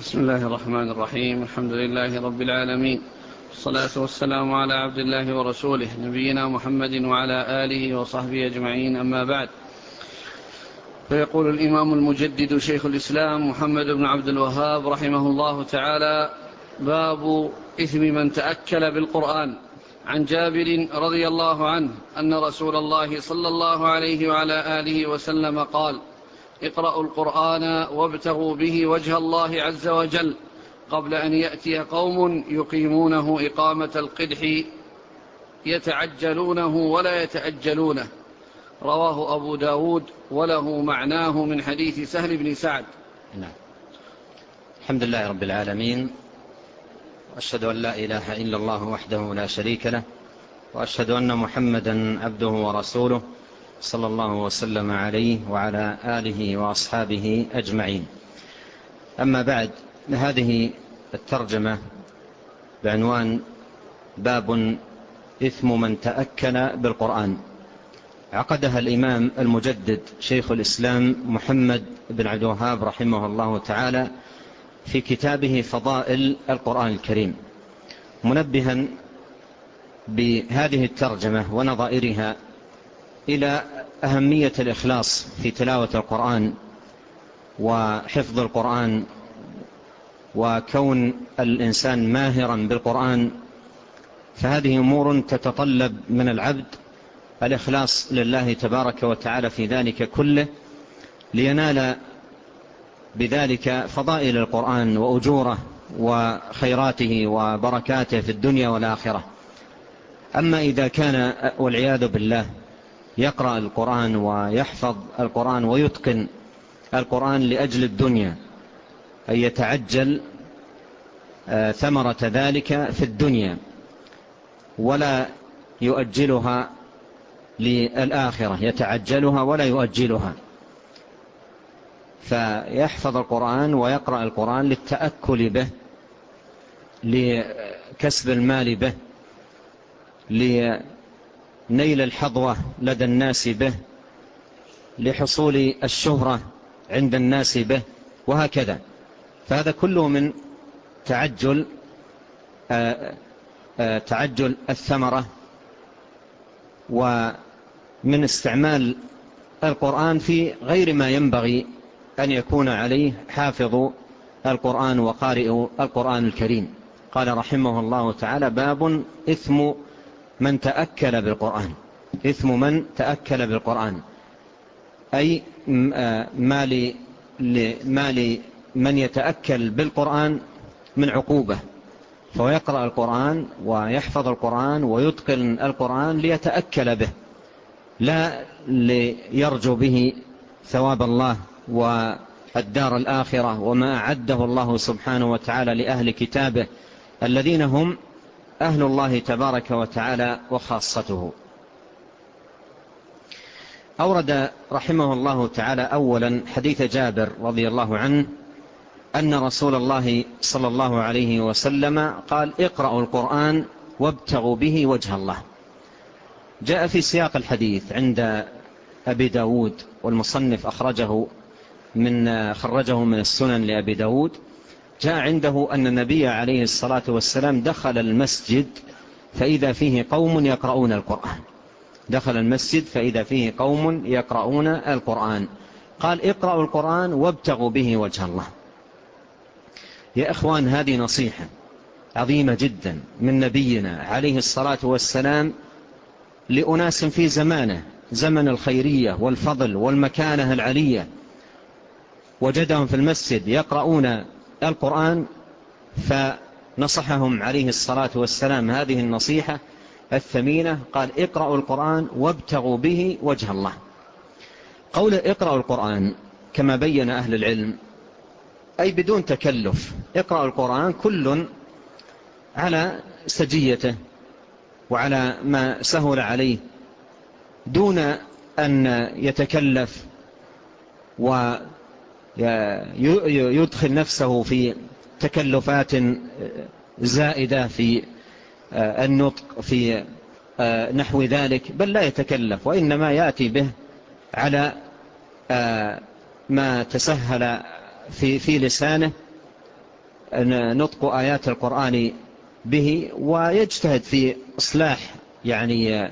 بسم الله الرحمن الرحيم الحمد لله رب العالمين والصلاة والسلام على عبد الله ورسوله نبينا محمد وعلى آله وصحبه أجمعين أما بعد. فيقول الإمام المجدد شيخ الإسلام محمد بن عبد الوهاب رحمه الله تعالى باب إثم من تأكل بالقرآن. عن جابر رضي الله عنه أن رسول الله صلى الله عليه وعلى آله وسلم قال اقرأوا القرآن وابتغوا به وجه الله عز وجل قبل أن يأتي قوم يقيمونه إقامة القدح يتعجلونه ولا يتأجلونه. رواه أبو داود وله معناه من حديث سهل بن سعد. نعم. الحمد لله رب العالمين. وأشهد أن لا إله إلا الله وحده لا شريك له. وأشهد أن محمدا عبده ورسوله. صلى الله وسلم عليه وعلى آله وأصحابه أجمعين. أما بعد هذه الترجمة بعنوان باب إثم من تأكل بالقرآن. عقدها الإمام المجدد شيخ الإسلام محمد بن عبد الوهاب رحمه الله تعالى في كتابه فضائل القرآن الكريم. منبها بهذه الترجمة ونظائرها إلى أهمية الإخلاص في تلاوة القرآن وحفظ القرآن وكون الإنسان ماهرا بالقرآن فهذه أمور تتطلب من العبد الإخلاص لله تبارك وتعالى في ذلك كله لينال بذلك فضائل القرآن وأجوره وخيراته وبركاته في الدنيا والآخرة. أما إذا كان والعياذ بالله يقرأ القرآن ويحفظ القرآن ويتقن القرآن لأجل الدنيا أن يتعجل آه، ثمرة ذلك في الدنيا ولا يؤجلها للآخرة يتعجلها ولا يؤجلها. فيحفظ القرآن ويقرأ القرآن للتأكل به لكسب المال به لكسب نيل الحظوة لدى الناس به لحصول الشهرة عند الناس به وهكذا. فهذا كله من تعجل آه، آه، تعجل الثمرة ومن استعمال القرآن في غير ما ينبغي أن يكون عليه حافظ القرآن وقارئ القرآن الكريم. قال رحمه الله تعالى باب إثم من تأكل بالقرآن. إثم من تأكل بالقرآن. أي آه، ما لمال من يتأكل بالقرآن من عقوبة. فهو يقرأ القرآن ويحفظ القرآن ويتقن القرآن ليتأكل به. لا ليرجو به ثواب الله والدار الآخرة وما أعده الله سبحانه وتعالى لأهل كتابه. الذين هم أهل الله تبارك وتعالى وخاصته. أورد رحمه الله تعالى أولا حديث جابر رضي الله عنه أن رسول الله صلى الله عليه وسلم قال اقرأوا القرآن وابتغوا به وجه الله. جاء في سياق الحديث عند أبي داود والمصنف أخرجه من خرجه من السنن لأبي داود جاء عنده أن النبي عليه الصلاة والسلام دخل المسجد فإذا فيه قوم يقرؤون القرآن. دخل المسجد فإذا فيه قوم يقرؤون القرآن. قال اقرأوا القرآن وابتغوا به وجه الله. يا إخوان هذه نصيحة عظيمة جدا من نبينا عليه الصلاة والسلام لأناس في زمانه زمن الخيرية والفضل والمكانة العلية. وجدهم في المسجد يقرؤون القرآن فنصحهم عليه الصلاة والسلام. هذه النصيحة الثمينة قال اقرأوا القرآن وابتغوا به وجه الله. قول اقرأوا القرآن كما بين أهل العلم أي بدون تكلف. اقرأوا القرآن كل على سجيته وعلى ما سهل عليه دون أن يتكلف ويتكلف يدخل نفسه في تكلفات زائدة في آه، النطق في آه، نحو ذلك بل لا يتكلف وإنما يأتي به على آه، ما تسهل في, في لسانه نطق آيات القرآن به ويجتهد في إصلاح يعني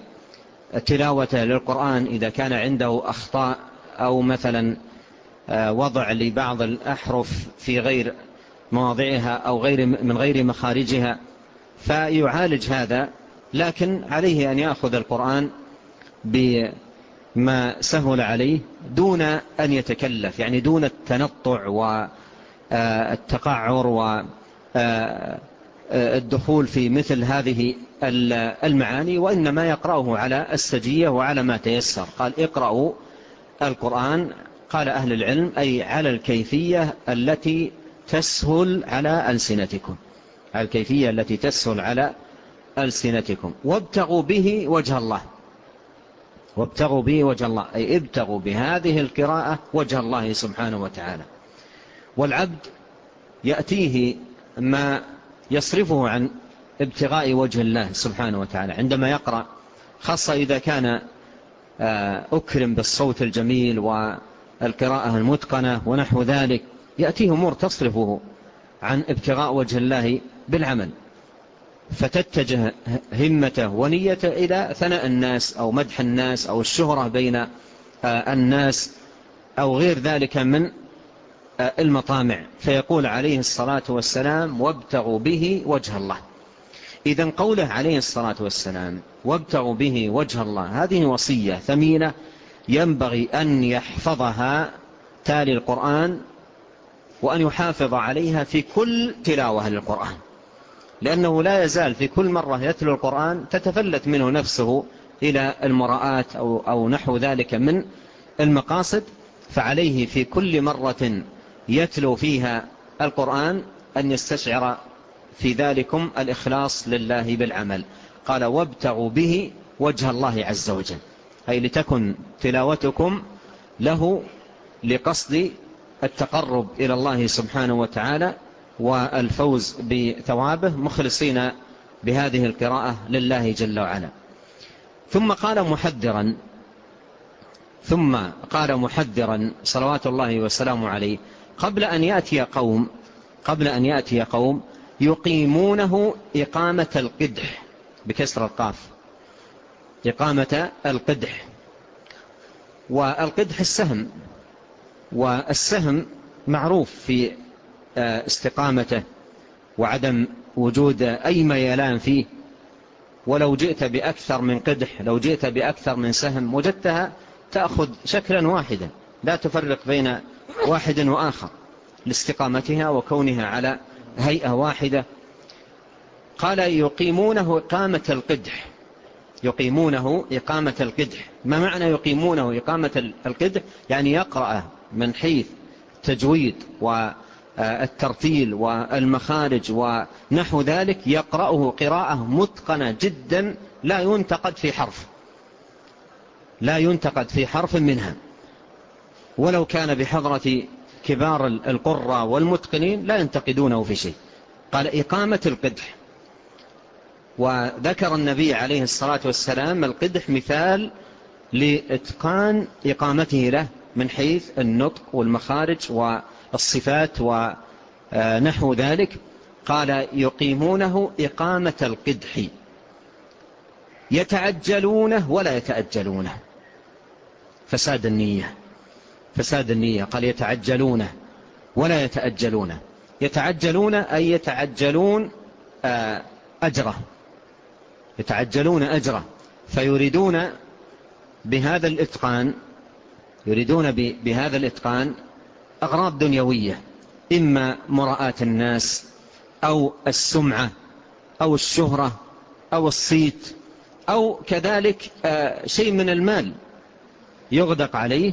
تلاوته للقرآن إذا كان عنده أخطاء أو مثلا آه، وضع لبعض الأحرف في غير مواضعها أو غير من غير مخارجها فيعالج هذا لكن عليه أن يأخذ القرآن بما سهل عليه دون أن يتكلف يعني دون التنطع والتقعر آه، والدخول آه، في مثل هذه المعاني وإنما يقرأه على السجية وعلى ما تيسر. قال اقرأوا القرآن قال أهل العلم أي على الكيفية التي تسهل على ألسنتكم. على الكيفية التي تسهل على ألسنتكم. وابتغوا به وجه الله. وابتغوا به وجه الله. أي ابتغوا بهذه القراءة وجه الله سبحانه وتعالى. والعبد يأتيه ما يصرفه عن ابتغاء وجه الله سبحانه وتعالى. عندما يقرأ خاصة إذا كان آه، أكرم بالصوت الجميل وعلى القراءة المتقنة ونحو ذلك. يأتيه أمور تصرفه عن ابتغاء وجه الله بالعمل. فتتجه همته ونيته إلى ثناء الناس أو مدح الناس أو الشهرة بين آه، الناس أو غير ذلك من آه، المطامع. فيقول عليه الصلاة والسلام وابتغوا به وجه الله. إذا قوله عليه الصلاة والسلام وابتغوا به وجه الله هذه وصية ثمينة ينبغي أن يحفظها تالي القرآن وأن يحافظ عليها في كل تلاوة للقرآن. لأنه لا يزال في كل مرة يتلو القرآن تتفلت منه نفسه إلى المراءات أو, أو نحو ذلك من المقاصد فعليه في كل مرة يتلو فيها القرآن أن يستشعر في ذلكم الإخلاص لله بالعمل. قال وابتغوا به وجه الله عز وجل. أي لتكن تلاوتكم له لقصد التقرب إلى الله سبحانه وتعالى والفوز بثوابه مخلصين بهذه القراءة لله جل وعلا. ثم قال محذرا ثم قال محذرا صلوات الله وسلامه عليه قبل أن يأتي قوم قبل أن يأتي قوم يقيمونه إقامة القدح بكسر القاف. إقامة القدح. والقدح السهم. والسهم معروف في آه، استقامته وعدم وجود أي ميلان فيه. ولو جئت بأكثر من قدح لو جئت بأكثر من سهم وجدتها تأخذ شكلا واحدا. لا تفرق بين واحد وآخر لاستقامتها وكونها على هيئة واحدة. قال يقيمونه إقامة القدح. يقيمونه إقامة القدح. ما معنى يقيمونه إقامة القدح؟ يعني يقرأ من حيث تجويد والترتيل والمخارج ونحو ذلك يقرأه قراءة متقنة جدا لا ينتقد في حرف. لا ينتقد في حرف منها. ولو كان بحضرة كبار القرى والمتقنين لا ينتقدونه في شيء. قال إقامة القدح. وذكر النبي عليه الصلاة والسلام القدح مثال لإتقان إقامته له من حيث النطق والمخارج والصفات ونحو ذلك. قال يقيمونه إقامة القدح. يتعجلونه ولا يتأجلونه. فساد النية. فساد النية. قال يتعجلونه ولا يتأجلونه. يتعجلون أي يتعجلون آه، أجره. يتعجلون أجره فيريدون بهذا الإتقان يريدون بهذا الإتقان أغراض دنيوية إما مراءة الناس أو السمعة أو الشهرة أو الصيت أو كذلك آه، شيء من المال يغدق عليه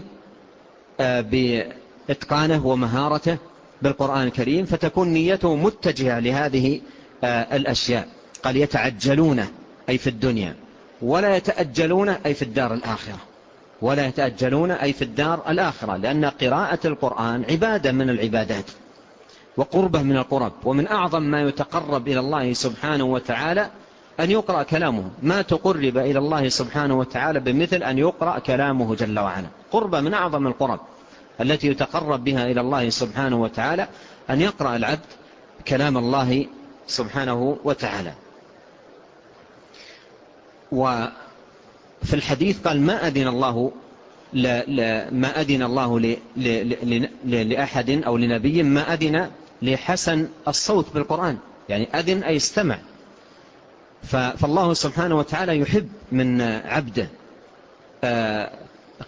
آه، بإتقانه ومهارته بالقرآن الكريم فتكون نيته متجهة لهذه آه، الأشياء. قال يتعجلونه أي في الدنيا ولا يتأجلون أي في الدار الآخرة. ولا يتأجلون أي في الدار الآخرة لأن قراءة القرآن عبادة من العبادات وقربة من القرب ومن أعظم ما يتقرب إلى الله سبحانه وتعالى أن يقرأ كلامه. ما تقرب إلى الله سبحانه وتعالى بمثل أن يقرأ كلامه جل وعلا. قربة من أعظم القرب التي يتقرب بها إلى الله سبحانه وتعالى أن يقرأ العبد كلام الله سبحانه وتعالى. وفي الحديث قال ما أدن الله لا لا ما أدن الله ل ل ل لأحد أو لنبي ما أدن لحسن الصوت بالقرآن. يعني أدن أي استمع. فالله سبحانه وتعالى يحب من عبده. آه،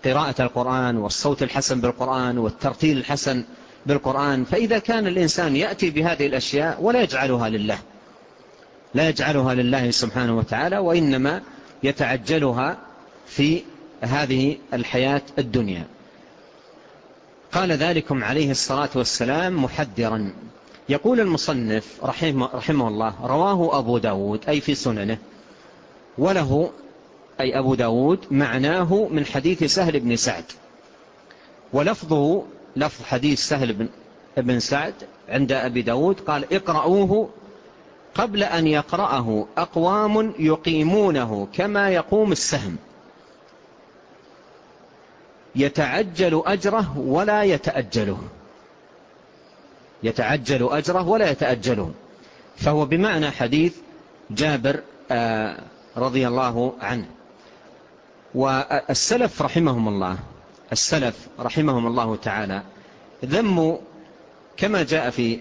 قراءة القرآن والصوت الحسن بالقرآن والترتيل الحسن بالقرآن. فإذا كان الإنسان يأتي بهذه الأشياء ولا يجعلها لله. لا يجعلها لله سبحانه وتعالى وإنما يتعجلها في هذه الحياة الدنيا. قال ذلكم عليه الصلاة والسلام محذرا. يقول المصنف رحمه, رحمه الله رواه أبو داود أي في سننه وله أي أبو داود معناه من حديث سهل بن سعد. ولفظه لفظ حديث سهل بن, بن سعد عند أبي داود قال اقرأوه قبل أن يقرأه أقوام يقيمونه كما يقوم السهم. يتعجل أجره ولا يتأجله. يتعجل أجره ولا يتأجله. فهو بمعنى حديث جابر آه، رضي الله عنه. والسلف رحمهم الله السلف رحمهم الله تعالى ذموا كما جاء في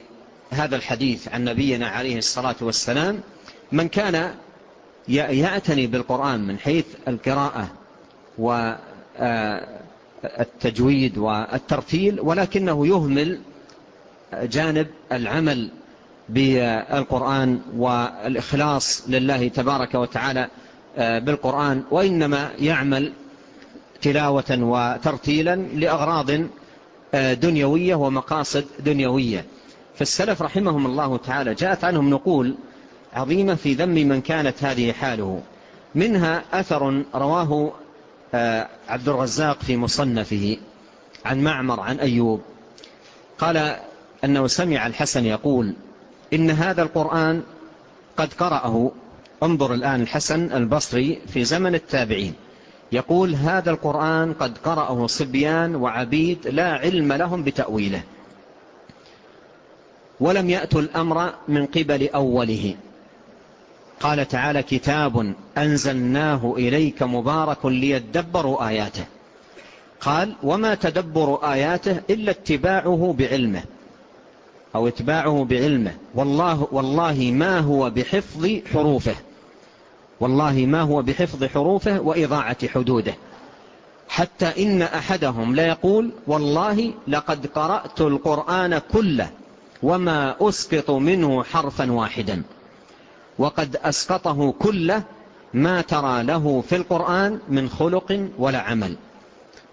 هذا الحديث عن نبينا عليه الصلاة والسلام من كان يأتني بالقرآن من حيث القراءة والتجويد آه، والترتيل ولكنه يهمل جانب العمل بالقرآن والإخلاص لله تبارك وتعالى آه، بالقرآن وإنما يعمل تلاوة وترتيلا لأغراض آه، دنيوية ومقاصد دنيوية. فالسلف رحمهم الله تعالى جاءت عنهم نقول عظيمة في ذم من كانت هذه حاله. منها أثر رواه آه، عبد الرزاق في مصنفه عن معمر عن أيوب. قال أنه سمع الحسن يقول إن هذا القرآن قد قرأه انظر الآن الحسن البصري في زمن التابعين. يقول هذا القرآن قد قرأه صبيان وعبيد لا علم لهم بتأويله. ولم يأتوا الأمر من قبل أوله. قال تعالى كتاب أنزلناه إليك مبارك ليدبروا آياته. قال وما تدبر آياته إلا اتباعه بعلمه. أو اتباعه بعلمه. والله, والله ما هو بحفظ حروفه. والله ما هو بحفظ حروفه وإضاعة حدوده. حتى إن أحدهم لا يقول والله لقد قرأت القرآن كله. وما أسقط منه حرفا واحدا. وقد أسقطه كله ما ترى له في القرآن من خلق ولا عمل.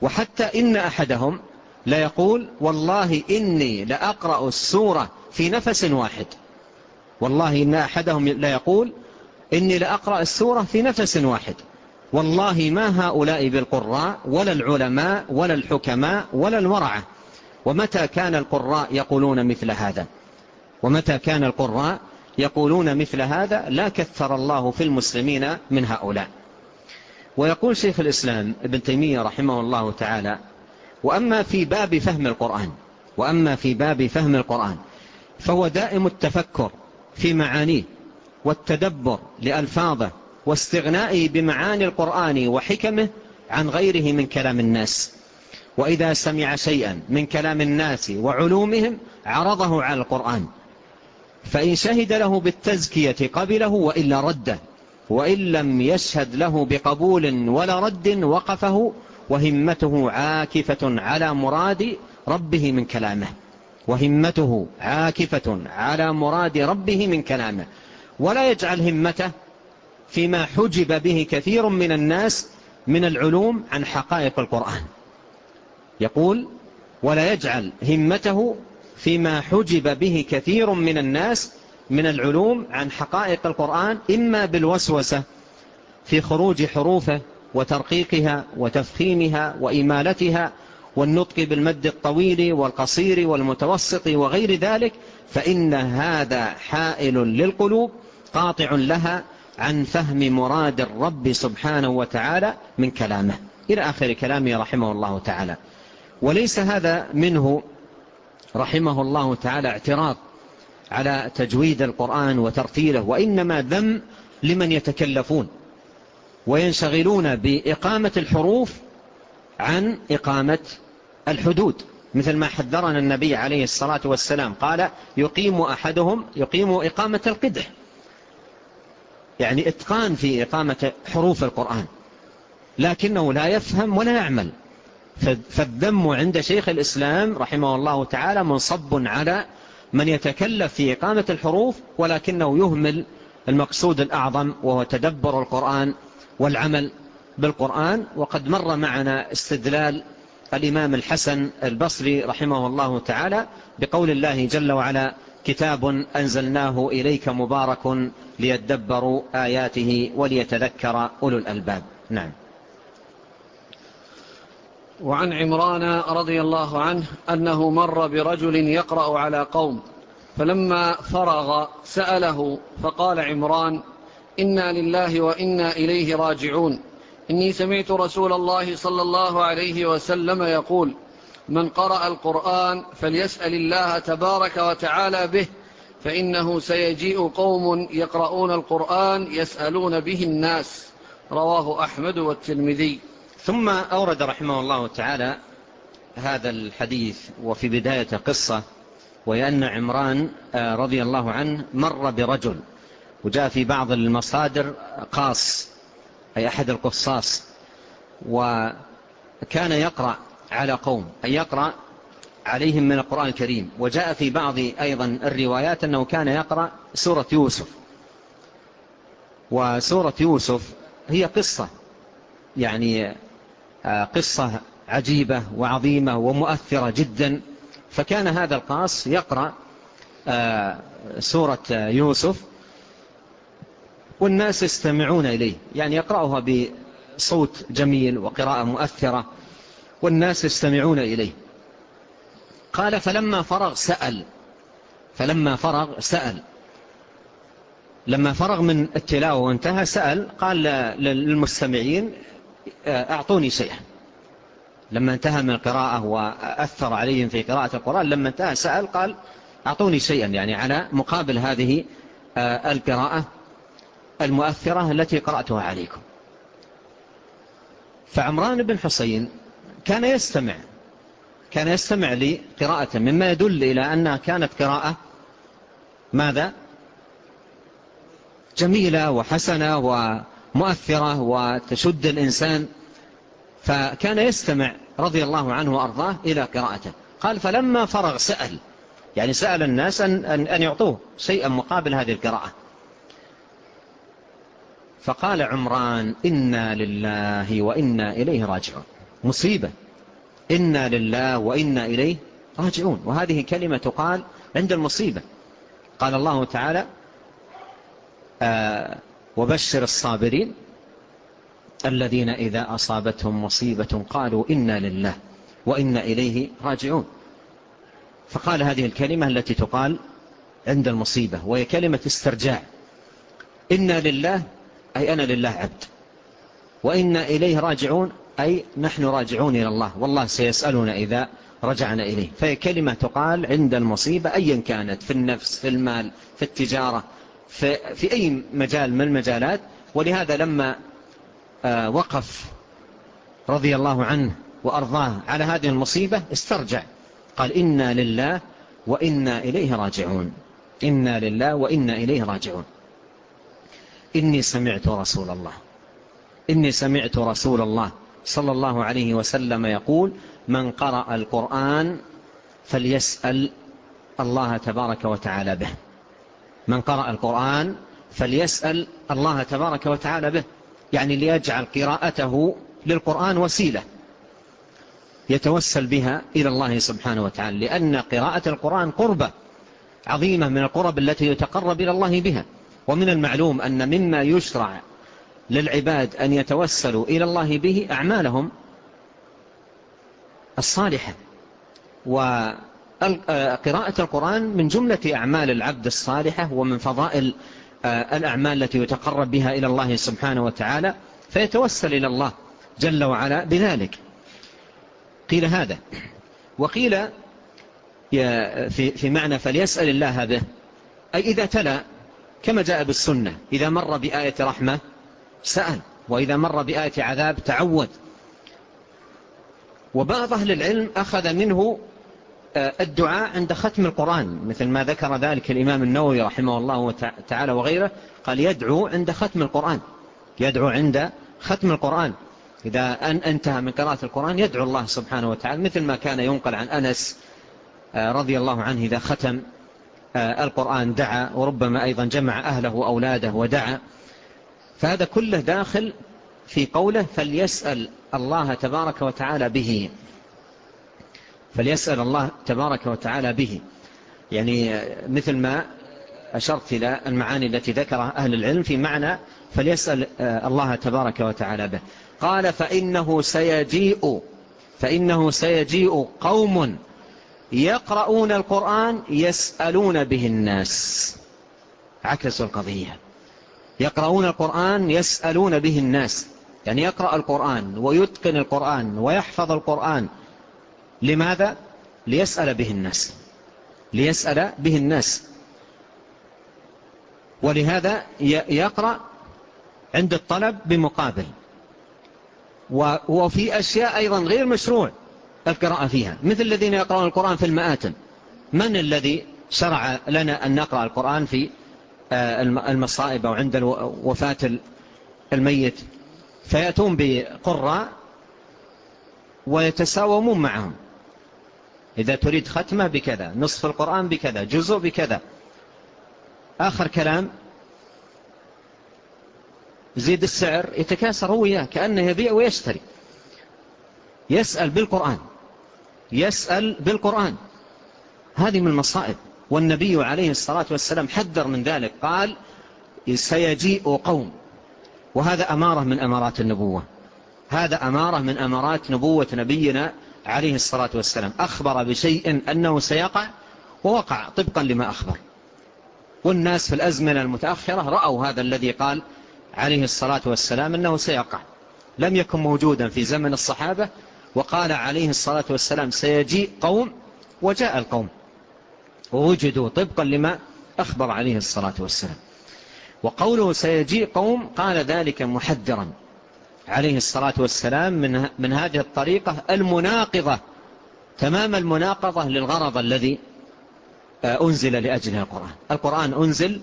وحتى إن أحدهم لا يقول والله إني لأقرأ السورة في نفس واحد. والله إن أحدهم لا يقول إني لأقرأ السورة في نفس واحد. والله ما هؤلاء بالقراء ولا العلماء ولا الحكماء ولا الورعة. ومتى كان القراء يقولون مثل هذا؟ ومتى كان القراء يقولون مثل هذا؟ لا كثر الله في المسلمين من هؤلاء. ويقول شيخ الإسلام ابن تيمية رحمه الله تعالى وأما في باب فهم القرآن وأما في باب فهم القرآن فهو دائم التفكر في معانيه والتدبر لألفاظه واستغنائه بمعاني القرآن وحكمه عن غيره من كلام الناس. وإذا سمع شيئا من كلام الناس وعلومهم عرضه على القرآن. فإن شهد له بالتزكية قبله وإلا رده. وإن لم يشهد له بقبول ولا رد وقفه وهمته عاكفة على مراد ربه من كلامه. وهمته عاكفة على مراد ربه من كلامه. ولا يجعل همته فيما حجب به كثير من الناس من العلوم عن حقائق القرآن. يقول ولا يجعل همته فيما حجب به كثير من الناس من العلوم عن حقائق القرآن إما بالوسوسة في خروج حروفه وترقيقها وتفخيمها وإمالتها والنطق بالمد الطويل والقصير والمتوسط وغير ذلك فإن هذا حائل للقلوب قاطع لها عن فهم مراد الرب سبحانه وتعالى من كلامه. إلى آخر كلامه رحمه الله تعالى. وليس هذا منه رحمه الله تعالى اعتراض على تجويد القرآن وترتيله وإنما ذم لمن يتكلفون وينشغلون بإقامة الحروف عن إقامة الحدود. مثل ما حذرنا النبي عليه الصلاة والسلام قال يقيم أحدهم يقيم إقامة القدح. يعني إتقان في إقامة حروف القرآن لكنه لا يفهم ولا يعمل. فالذم عند شيخ الإسلام رحمه الله تعالى منصب على من يتكلف في إقامة الحروف ولكنه يهمل المقصود الأعظم وهو تدبر القرآن والعمل بالقرآن. وقد مر معنا استدلال الإمام الحسن البصري رحمه الله تعالى بقول الله جل وعلا كتاب أنزلناه إليك مبارك ليتدبروا آياته وليتذكر أولو الألباب. نعم. وعن عمران رضي الله عنه أنه مر برجل يقرأ على قوم فلما فرغ سأله فقال عمران إنا لله وإنا إليه راجعون. إني سمعت رسول الله صلى الله عليه وسلم يقول من قرأ القرآن فليسأل الله تبارك وتعالى به فإنه سيجيء قوم يقرؤون القرآن يسألون به الناس. رواه أحمد والتلمذي ثم أورد رحمه الله تعالى هذا الحديث وفي بداية قصة ويأن عمران آه، رضي الله عنه مر برجل وجاء في بعض المصادر قاص أي أحد القصاص وكان يقرأ على قوم أي يقرأ عليهم من القرآن الكريم وجاء في بعض أيضا الروايات أنه كان يقرأ سورة يوسف. وسورة يوسف هي قصة يعني آه، قصة عجيبة وعظيمة ومؤثرة جدا. فكان هذا القاص يقرأ آه، سورة يوسف والناس يستمعون إليه. يعني يقرأها بصوت جميل وقراءة مؤثرة والناس يستمعون إليه. قال فلما فرغ سأل فلما فرغ سأل. لما فرغ من التلاوة وانتهى سأل قال للمستمعين آه، أعطوني شيئا لما انتهى من القراءة وأثر عليهم في قراءة القرآن لما انتهى سأل قال أعطوني شيئا يعني على مقابل هذه آه، القراءة المؤثرة التي قرأتها عليكم فعمران بن حسين كان يستمع كان يستمع لقراءة مما يدل إلى أنها كانت قراءة ماذا؟ جميلة وحسنة مؤثرة وتشد الإنسان فكان يستمع رضي الله عنه وأرضاه إلى قراءته. قال فلما فرغ سأل. يعني سأل الناس أن, أن, أن يعطوه شيئا مقابل هذه القراءة. فقال عمران إنا لله وإنا إليه راجعون. مصيبة. إنا لله وإنا إليه راجعون. وهذه كلمة تقال عند المصيبة. قال الله تعالى آه، وبشر الصابرين الذين إذا أصابتهم مصيبة قالوا إنا لله وإنا إليه راجعون. فقال هذه الكلمة التي تقال عند المصيبة وهي كلمة استرجاع. إنا لله أي أنا لله عبد. وإنا إليه راجعون أي نحن راجعون إلى الله. والله سيسألنا إذا رجعنا إليه. فهي كلمة تقال عند المصيبة أيا كانت في النفس في المال في التجارة. في أي مجال من المجالات ولهذا لما آه، وقف رضي الله عنه وأرضاه على هذه المصيبة استرجع. قال إنا لله وإنا إليه راجعون. إنا لله وإنا إليه راجعون. إني سمعت رسول الله. إني سمعت رسول الله صلى الله عليه وسلم يقول من قرأ القرآن فليسأل الله تبارك وتعالى به. من قرأ القرآن فليسأل الله تبارك وتعالى به يعني ليجعل قراءته للقرآن وسيلة يتوسل بها إلى الله سبحانه وتعالى لأن قراءة القرآن قربة عظيمة من القرب التي يتقرب إلى الله بها. ومن المعلوم أن مما يشرع للعباد أن يتوسلوا إلى الله به أعمالهم الصالحة. وعلى آه، قراءة القرآن من جملة أعمال العبد الصالحة ومن فضائل آه، الأعمال التي يتقرب بها إلى الله سبحانه وتعالى فيتوسل إلى الله جل وعلا بذلك. قيل هذا. وقيل في معنى فليسأل الله به. أي إذا تلا كما جاء بالسنة إذا مر بآية رحمة سأل وإذا مر بآية عذاب تعود. وبعض أهل العلم أخذ منه الدعاء عند ختم القرآن مثل ما ذكر ذلك الإمام النووي رحمه الله تعالى وغيره قال يدعو عند ختم القرآن يدعو عند ختم القرآن. إذا أن انتهى من قراءة القرآن يدعو الله سبحانه وتعالى مثل ما كان ينقل عن أنس آه، رضي الله عنه إذا ختم آه، القرآن دعا وربما أيضا جمع أهله وأولاده ودعا. فهذا كله داخل في قوله فليسأل الله تبارك وتعالى به. فليسأل الله تبارك وتعالى به. يعني مثل ما أشرت إلى المعاني التي ذكرها أهل العلم في معنى فليسأل الله تبارك وتعالى به. قال فإنه سيجيء فإنه سيجيء قوم يقرؤون القرآن يسألون به الناس. عكس القضية. يقرؤون القرآن يسألون به الناس. يعني يقرأ القرآن ويتقن القرآن ويحفظ القرآن لماذا؟ ليسأل به الناس. ليسأل به الناس. ولهذا يقرأ عند الطلب بمقابل. وفي أشياء أيضا غير مشروع القراءة فيها. مثل الذين يقرأون القرآن في المآتم. من الذي شرع لنا أن نقرأ القرآن في آه، المصائب أو عند وفاة الميت؟ فيأتون بقراء ويتساومون معهم. إذا تريد ختمة بكذا نصف القرآن بكذا جزء بكذا. آخر كلام زيد السعر يتكاسر هو إياه كأنه يبيع ويشتري. يسأل بالقرآن. يسأل بالقرآن. هذه من المصائب. والنبي عليه الصلاة والسلام حذر من ذلك قال سيجيء قوم. وهذا أمارة من أمارات النبوة. هذا أمارة من أمارات نبوة نبينا عليه الصلاة والسلام أخبر بشيء أنه سيقع ووقع طبقا لما أخبر. والناس في الأزمنة المتأخرة رأوا هذا الذي قال عليه الصلاة والسلام أنه سيقع. لم يكن موجودا في زمن الصحابة وقال عليه الصلاة والسلام سيجيء قوم وجاء القوم. ووجدوا طبقا لما أخبر عليه الصلاة والسلام. وقوله سيجيء قوم قال ذلك محذرا. عليه الصلاة والسلام من, من هذه الطريقة المناقضة تمام المناقضة للغرض الذي آه، أنزل لأجله القرآن. القرآن أنزل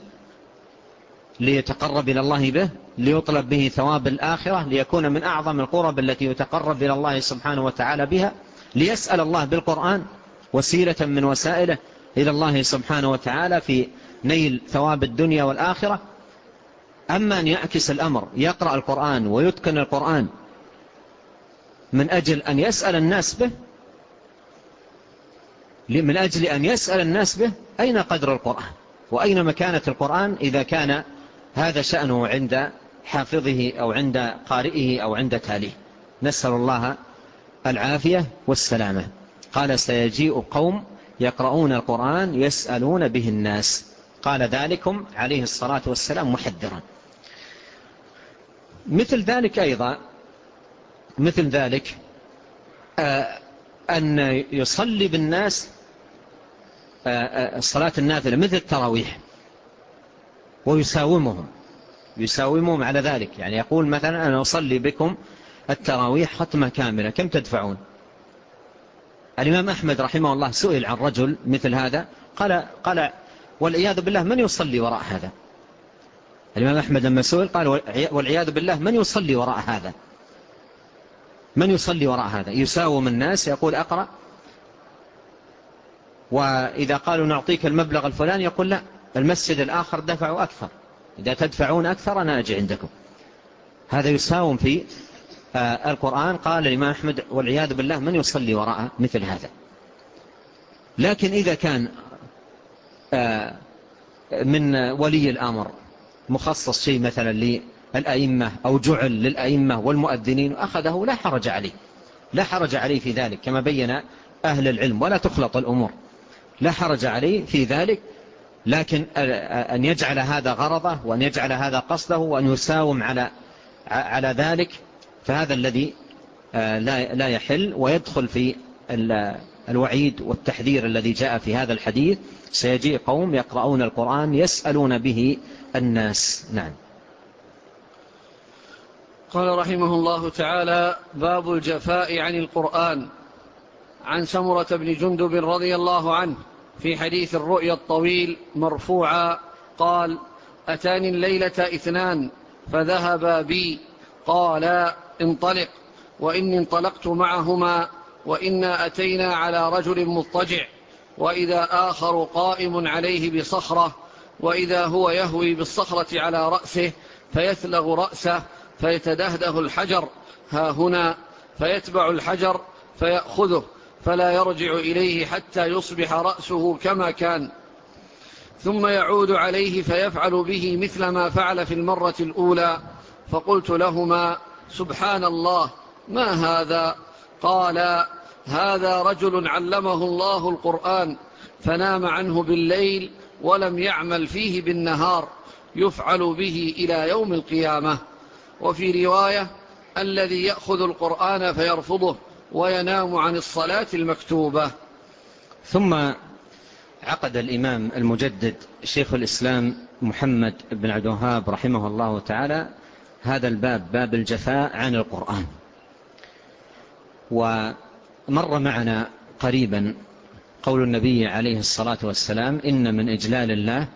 ليتقرب إلى الله به ليطلب به ثواب الآخرة ليكون من أعظم القرب التي يتقرب إلى الله سبحانه وتعالى بها ليسأل الله بالقرآن وسيلة من وسائله إلى الله سبحانه وتعالى في نيل ثواب الدنيا والآخرة. أما أن يعكس الأمر يقرأ القرآن ويتقن القرآن من أجل أن يسأل الناس به؟ من أجل أن يسأل الناس به؟ أين قدر القرآن؟ وأين مكانة القرآن إذا كان هذا شأنه عند حافظه أو عند قارئه أو عند تاليه؟ نسأل الله العافية والسلامة. قال سيجيء قوم يقرؤون القرآن يسألون به الناس. قال ذلكم عليه الصلاة والسلام محذرا. مثل ذلك أيضا مثل ذلك آه، أن يصلي بالناس آه، آه، الصلاة النافلة مثل التراويح ويساومهم يساومهم على ذلك. يعني يقول مثلا أنا أصلي بكم التراويح ختمة كاملة كم تدفعون؟ الإمام أحمد رحمه الله سئل عن رجل مثل هذا قال, قال والعياذ بالله من يصلي وراء هذا؟ الإمام أحمد لما سئل قال والعياذ بالله من يصلي وراء هذا؟ من يصلي وراء هذا؟ يساوم الناس يقول أقرأ. وإذا قالوا نعطيك المبلغ الفلاني يقول لا المسجد الآخر دفعوا أكثر. إذا تدفعون أكثر أنا أجي عندكم. هذا يساوم في آه، القرآن. قال الإمام أحمد والعياذ بالله من يصلي وراء مثل هذا؟ لكن إذا كان آه، من ولي الأمر مخصص شيء مثلا للأئمة أو جعل للأئمة والمؤذنين أخذه لا حرج عليه. لا حرج عليه في ذلك كما بين أهل العلم ولا تخلط الأمور. لا حرج عليه في ذلك لكن أن يجعل هذا غرضه وأن يجعل هذا قصده وأن يساوم على على ذلك فهذا الذي آه، لا لا يحل. ويدخل في الوعيد والتحذير الذي جاء في هذا الحديث. سيجيء قوم يقرؤون القرآن يسألون به الناس. نعم. قال رحمه الله تعالى باب الجفاء عن القرآن. عن سمرة بن جندب رضي الله عنه في حديث الرؤيا الطويل مرفوعا قال أتاني الليلة اثنان فذهبا بي. قالا انطلق وإني انطلقت معهما وإنا أتينا على رجل مضطجع وإذا آخر قائم عليه بصخرة وإذا هو يهوي بالصخرة على رأسه فيثلغ رأسه فيتدهده الحجر. ها هنا فيتبع الحجر فيأخذه فلا يرجع إليه حتى يصبح رأسه كما كان. ثم يعود عليه فيفعل به مثل ما فعل في المرة الأولى. فقلت لهما سبحان الله ما هذا؟ قال هذا رجل علمه الله القرآن فنام عنه بالليل ولم يعمل فيه بالنهار يفعل به إلى يوم القيامة. وفي رواية الذي يأخذ القرآن فيرفضه وينام عن الصلاة المكتوبة. ثم عقد الإمام المجدد شيخ الإسلام محمد بن عبد الوهاب رحمه الله تعالى هذا الباب باب الجفاء عن القرآن. ومر معنا قريبا قول النبي عليه الصلاة والسلام إن من إجلال الله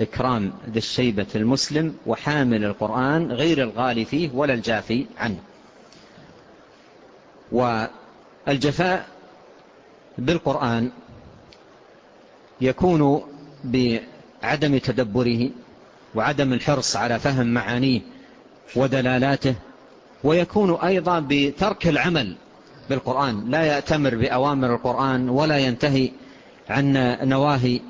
إكرام ذي الشيبة المسلم وحامل القرآن غير الغالي فيه ولا الجافي عنه. والجفاء بالقرآن يكون بعدم تدبره وعدم الحرص على فهم معانيه ودلالاته ويكون أيضا بترك العمل بالقرآن. لا يأتمر بأوامر القرآن ولا ينتهي عن نواهي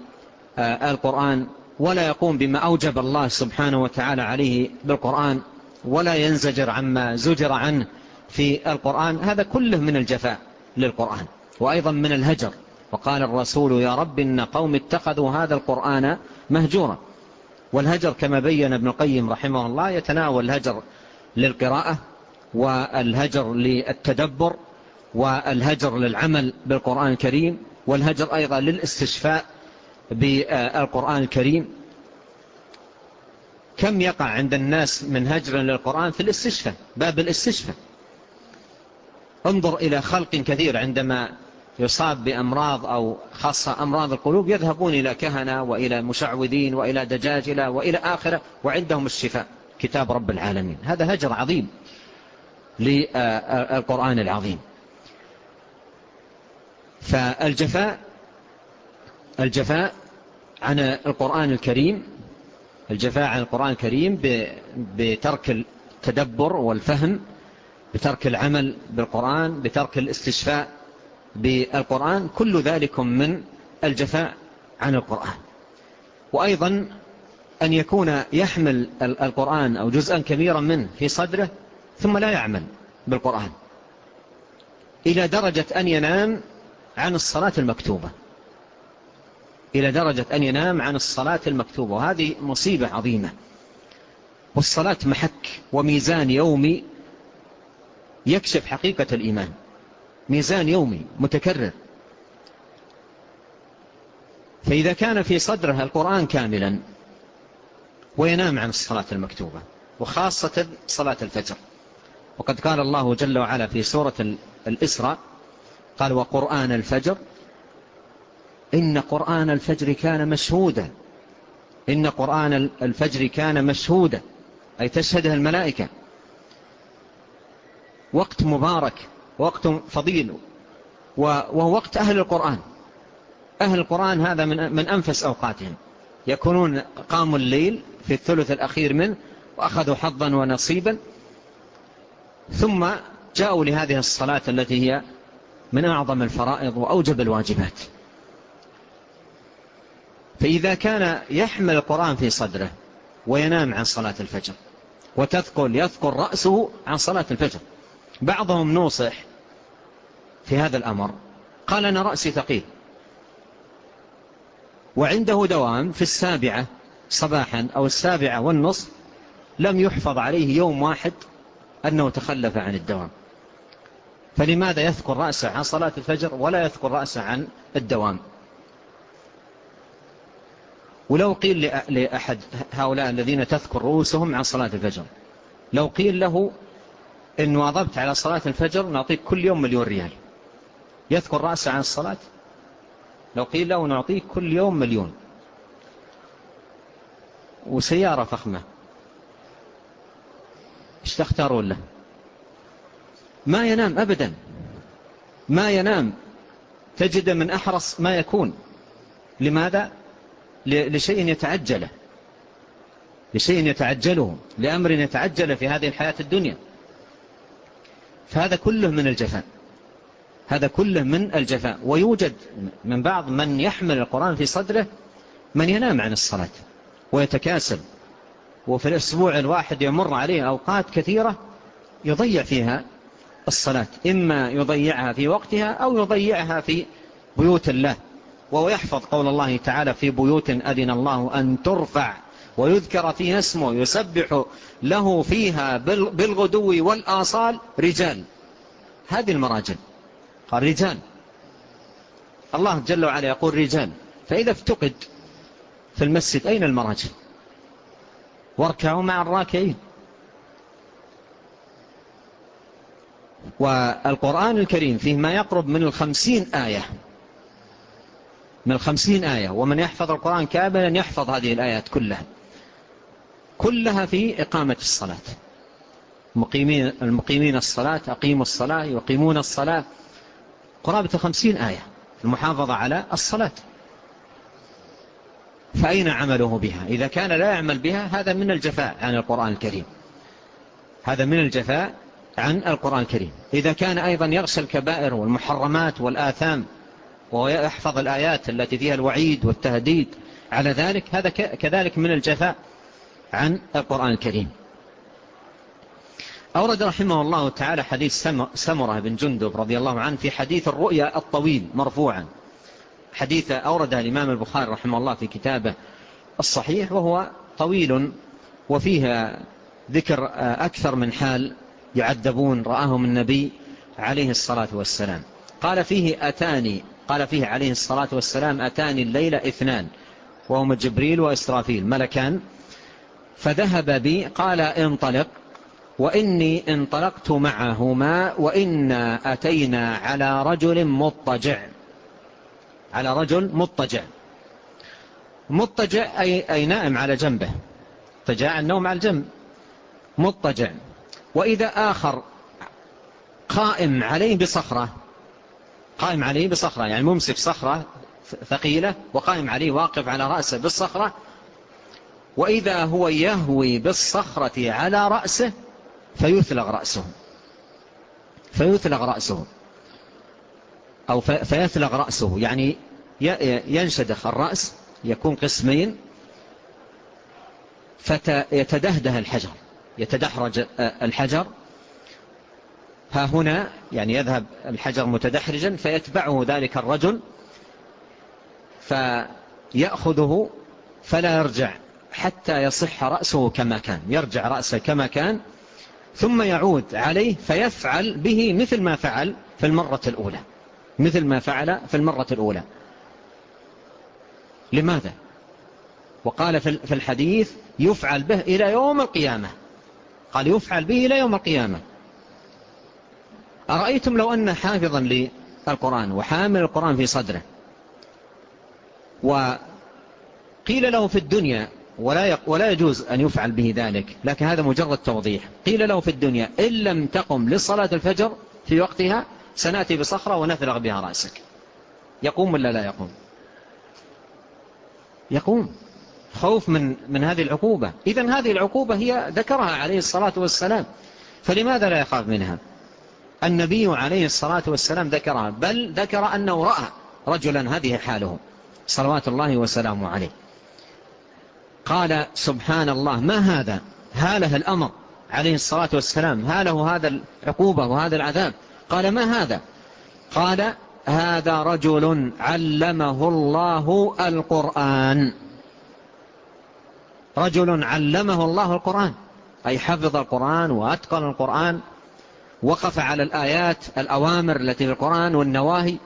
آه، القرآن ولا يقوم بما أوجب الله سبحانه وتعالى عليه بالقرآن ولا ينزجر عما زجر عنه في القرآن. هذا كله من الجفاء للقرآن وأيضا من الهجر. وقال الرسول يا رب إن قوم اتخذوا هذا القرآن مهجورا. والهجر كما بين ابن القيم رحمه الله يتناول الهجر للقراءة والهجر للتدبر والهجر للعمل بالقرآن الكريم والهجر أيضا للاستشفاء بالقرآن الكريم. كم يقع عند الناس من هجر للقرآن في الاستشفاء باب الاستشفاء؟ انظر إلى خلق كثير عندما يصاب بأمراض أو خاصة أمراض القلوب يذهبون إلى كهنة وإلى مشعوذين وإلى دجاجلة وإلى آخرة وعندهم الشفاء. كتاب رب العالمين. هذا هجر عظيم للقرآن العظيم. فالجفاء الجفاء عن القرآن الكريم الجفاء عن القرآن الكريم بترك التدبر والفهم بترك العمل بالقرآن بترك الاستشفاء بالقرآن كل ذلك من الجفاء عن القرآن. وأيضا أن يكون يحمل القرآن أو جزءا كبيرا منه في صدره ثم لا يعمل بالقرآن. إلى درجة أن ينام عن الصلاة المكتوبة. إلى درجة أن ينام عن الصلاة المكتوبة. وهذه مصيبة عظيمة. والصلاة محك وميزان يومي يكشف حقيقة الإيمان. ميزان يومي متكرر. فإذا كان في صدرها القرآن كاملا وينام عن الصلاة المكتوبة وخاصة صلاة الفجر. وقد قال الله جل وعلا في سورة الإسراء قال وقرآن الفجر. إن قرآن الفجر كان مشهودا. إن قرآن الفجر كان مشهودا. أي تشهده الملائكة. وقت مبارك. وقت فضيل. وهو وقت أهل القرآن. أهل القرآن هذا من, من أنفس أوقاتهم. يكونون قاموا الليل في الثلث الأخير منه وأخذوا حظا ونصيبا. ثم جاءوا لهذه الصلاة التي هي من أعظم الفرائض وأوجب الواجبات. فإذا كان يحمل القرآن في صدره وينام عن صلاة الفجر وتثقل يثقل رأسه عن صلاة الفجر. بعضهم نوصح في هذا الأمر. قال أنا رأسي ثقيل. وعنده دوام في السابعة صباحا أو السابعة والنصف لم يحفظ عليه يوم واحد أنه تخلف عن الدوام. فلماذا يذكر رأسه عن صلاة الفجر ولا يذكر رأسه عن الدوام؟ ولو قيل لأحد هؤلاء الذين تذكر رؤوسهم عن صلاة الفجر لو قيل له إن واظبت على صلاة الفجر نعطيك كل يوم مليون ريال يذكر رأسه عن الصلاة؟ لو قيل له نعطيك كل يوم مليون. وسيارة فخمة إيش تختارون له؟ ما ينام أبدا. ما ينام. تجد من أحرص ما يكون. لماذا؟ لشيء يتعجله. لشيء يتعجله. لأمر يتعجل في هذه الحياة الدنيا. فهذا كله من الجفاء. هذا كله من الجفاء. ويوجد من بعض من يحمل القرآن في صدره من ينام عن الصلاة ويتكاسل. وفي الأسبوع الواحد يمر عليه أوقات كثيرة يضيع فيها الصلاة إما يضيعها في وقتها أو يضيعها في بيوت الله. وهو يحفظ قول الله تعالى في بيوت أذن الله أن ترفع ويذكر فيها اسمه يسبح له فيها بالغدو والآصال رجال. هذه المراجل. قال رجال. الله جل وعلا يقول رجال. فإذا افتقد في المسجد أين المراجل؟ واركعوا مع الراكعين. والقرآن الكريم فيه ما يقرب من الخمسين آية. من الخمسين آية. ومن يحفظ القرآن كاملا يحفظ هذه الآيات كلها. كلها في إقامة الصلاة. مقيمين المقيمين الصلاة أقيموا الصلاة يقيمون الصلاة. قرابة خمسين آية. المحافظة على الصلاة. فأين عمله بها؟ إذا كان لا يعمل بها هذا من الجفاء عن القرآن الكريم. هذا من الجفاء عن القرآن الكريم. إذا كان أيضا يغسل الكبائر والمحرمات والآثام ويحفظ الآيات التي فيها الوعيد والتهديد على ذلك هذا كذلك من الجفاء عن القرآن الكريم. أورد رحمه الله تعالى حديث سمرة بن جندب رضي الله عنه في حديث الرؤيا الطويل مرفوعا. حديث أورد الإمام البخاري رحمه الله في كتابه الصحيح وهو طويل وفيها ذكر أكثر من حال يعذبون رآهم النبي عليه الصلاة والسلام. قال فيه أتاني قال فيه عليه الصلاة والسلام أتاني الليلة اثنان وهم جبريل وإسرافيل ملكان. فذهب بي قال انطلق وإني انطلقت معهما وإنا أتينا على رجل مضطجع. على رجل مضطجع. مضطجع أي, أي نائم على جنبه. فجاء النوم على الجنب. مضطجع. وإذا آخر قائم عليه بصخرة قائم عليه بصخرة يعني ممسك صخرة ثقيلة وقائم عليه واقف على رأسه بالصخرة وإذا هو يهوي بالصخرة على رأسه فيثلغ رأسه فيثلغ رأسه أو فيثلغ رأسه يعني ينشدخ الرأس يكون قسمين فيتدهده الحجر. يتدحرج آه، الحجر. ها هنا يعني يذهب الحجر متدحرجا فيتبعه ذلك الرجل فيأخذه فلا يرجع حتى يصح رأسه كما كان يرجع رأسه كما كان ثم يعود عليه فيفعل به مثل ما فعل في المرة الأولى مثل ما فعل في المرة الأولى. لماذا؟ وقال في الحديث يفعل به إلى يوم القيامة. قال يفعل به إلى يوم القيامة. أرأيتم لو أن حافظا للقرآن وحامل القرآن في صدره وقيل له في الدنيا ولا ولا يجوز أن يفعل به ذلك لكن هذا مجرد توضيح. قيل له في الدنيا إن لم تقم لصلاة الفجر في وقتها سنأتي بصخرة ونفرغ بها رأسك. يقوم ولا لا يقوم؟ يقوم. خوف من, من هذه العقوبة. إذا هذه العقوبة هي ذكرها عليه الصلاة والسلام. فلماذا لا يخاف منها؟ النبي عليه الصلاة والسلام ذكرها بل ذكر أنه رأى رجلا هذه حاله صلوات الله وسلامه عليه. قال سبحان الله ما هذا؟ هالة الأمر. عليه الصلاة والسلام هالة هذا العقوبة وهذا العذاب. قال ما هذا؟ قال هذا رجل علمه الله القرآن. رجل علمه الله القرآن. أي حفظ القرآن وأتقن القرآن. وقف على الآيات الأوامر التي في القرآن والنواهي.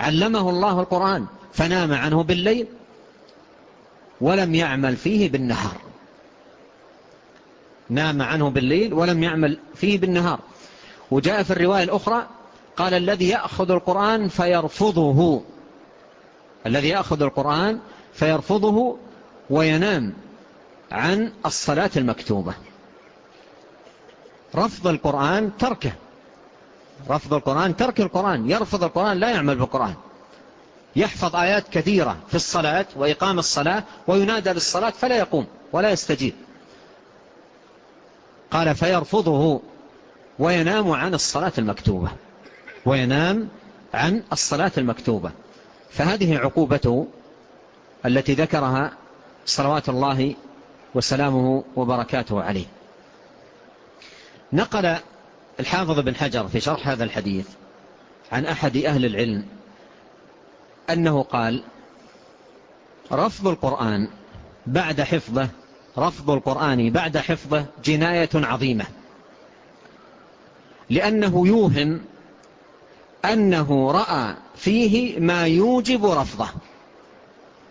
علمه الله القرآن. فنام عنه بالليل. ولم يعمل فيه بالنهار. نام عنه بالليل ولم يعمل فيه بالنهار. وجاء في الرواية الأخرى. قال الذي يأخذ القرآن فيرفضه. الذي يأخذ القرآن فيرفضه وينام. عن الصلاة المكتوبة. رفض القرآن تركه. رفض القرآن ترك القرآن. يرفض القرآن لا يعمل بالقرآن. يحفظ آيات كثيرة في الصلاة وإقام الصلاة وينادى للصلاة فلا يقوم ولا يستجيب. قال فيرفضه وينام عن الصلاة المكتوبة. وينام عن الصلاة المكتوبة. فهذه عقوبته التي ذكرها صلوات الله وسلامه وبركاته عليه. نقل الحافظ بن حجر في شرح هذا الحديث عن أحد أهل العلم أنه قال رفض القرآن بعد حفظه رفض القرآن بعد حفظه جناية عظيمة. لأنه يوهم أنه رأى فيه ما يوجب رفضه.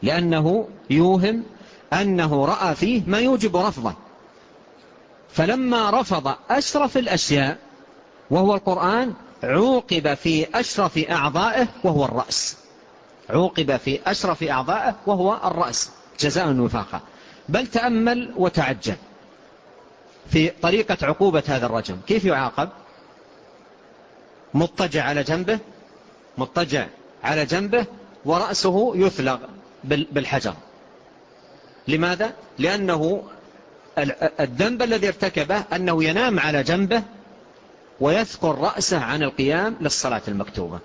لأنه يوهم أنه رأى فيه ما يوجب رفضه. فلما رفض أشرف الأشياء وهو القرآن عوقب في أشرف أعضائه وهو الرأس. عوقب في أشرف أعضائه وهو الرأس. جزاء وفاقا بل تأمل وتعجب في طريقة عقوبة هذا الرجل. كيف يعاقب؟ مضطجع على جنبه مضطجع على جنبه ورأسه يثلغ بالحجر. لماذا؟ لأنه الذنب الذي ارتكبه أنه ينام على جنبه ويثقل رأسه عن القيام للصلاة المكتوبة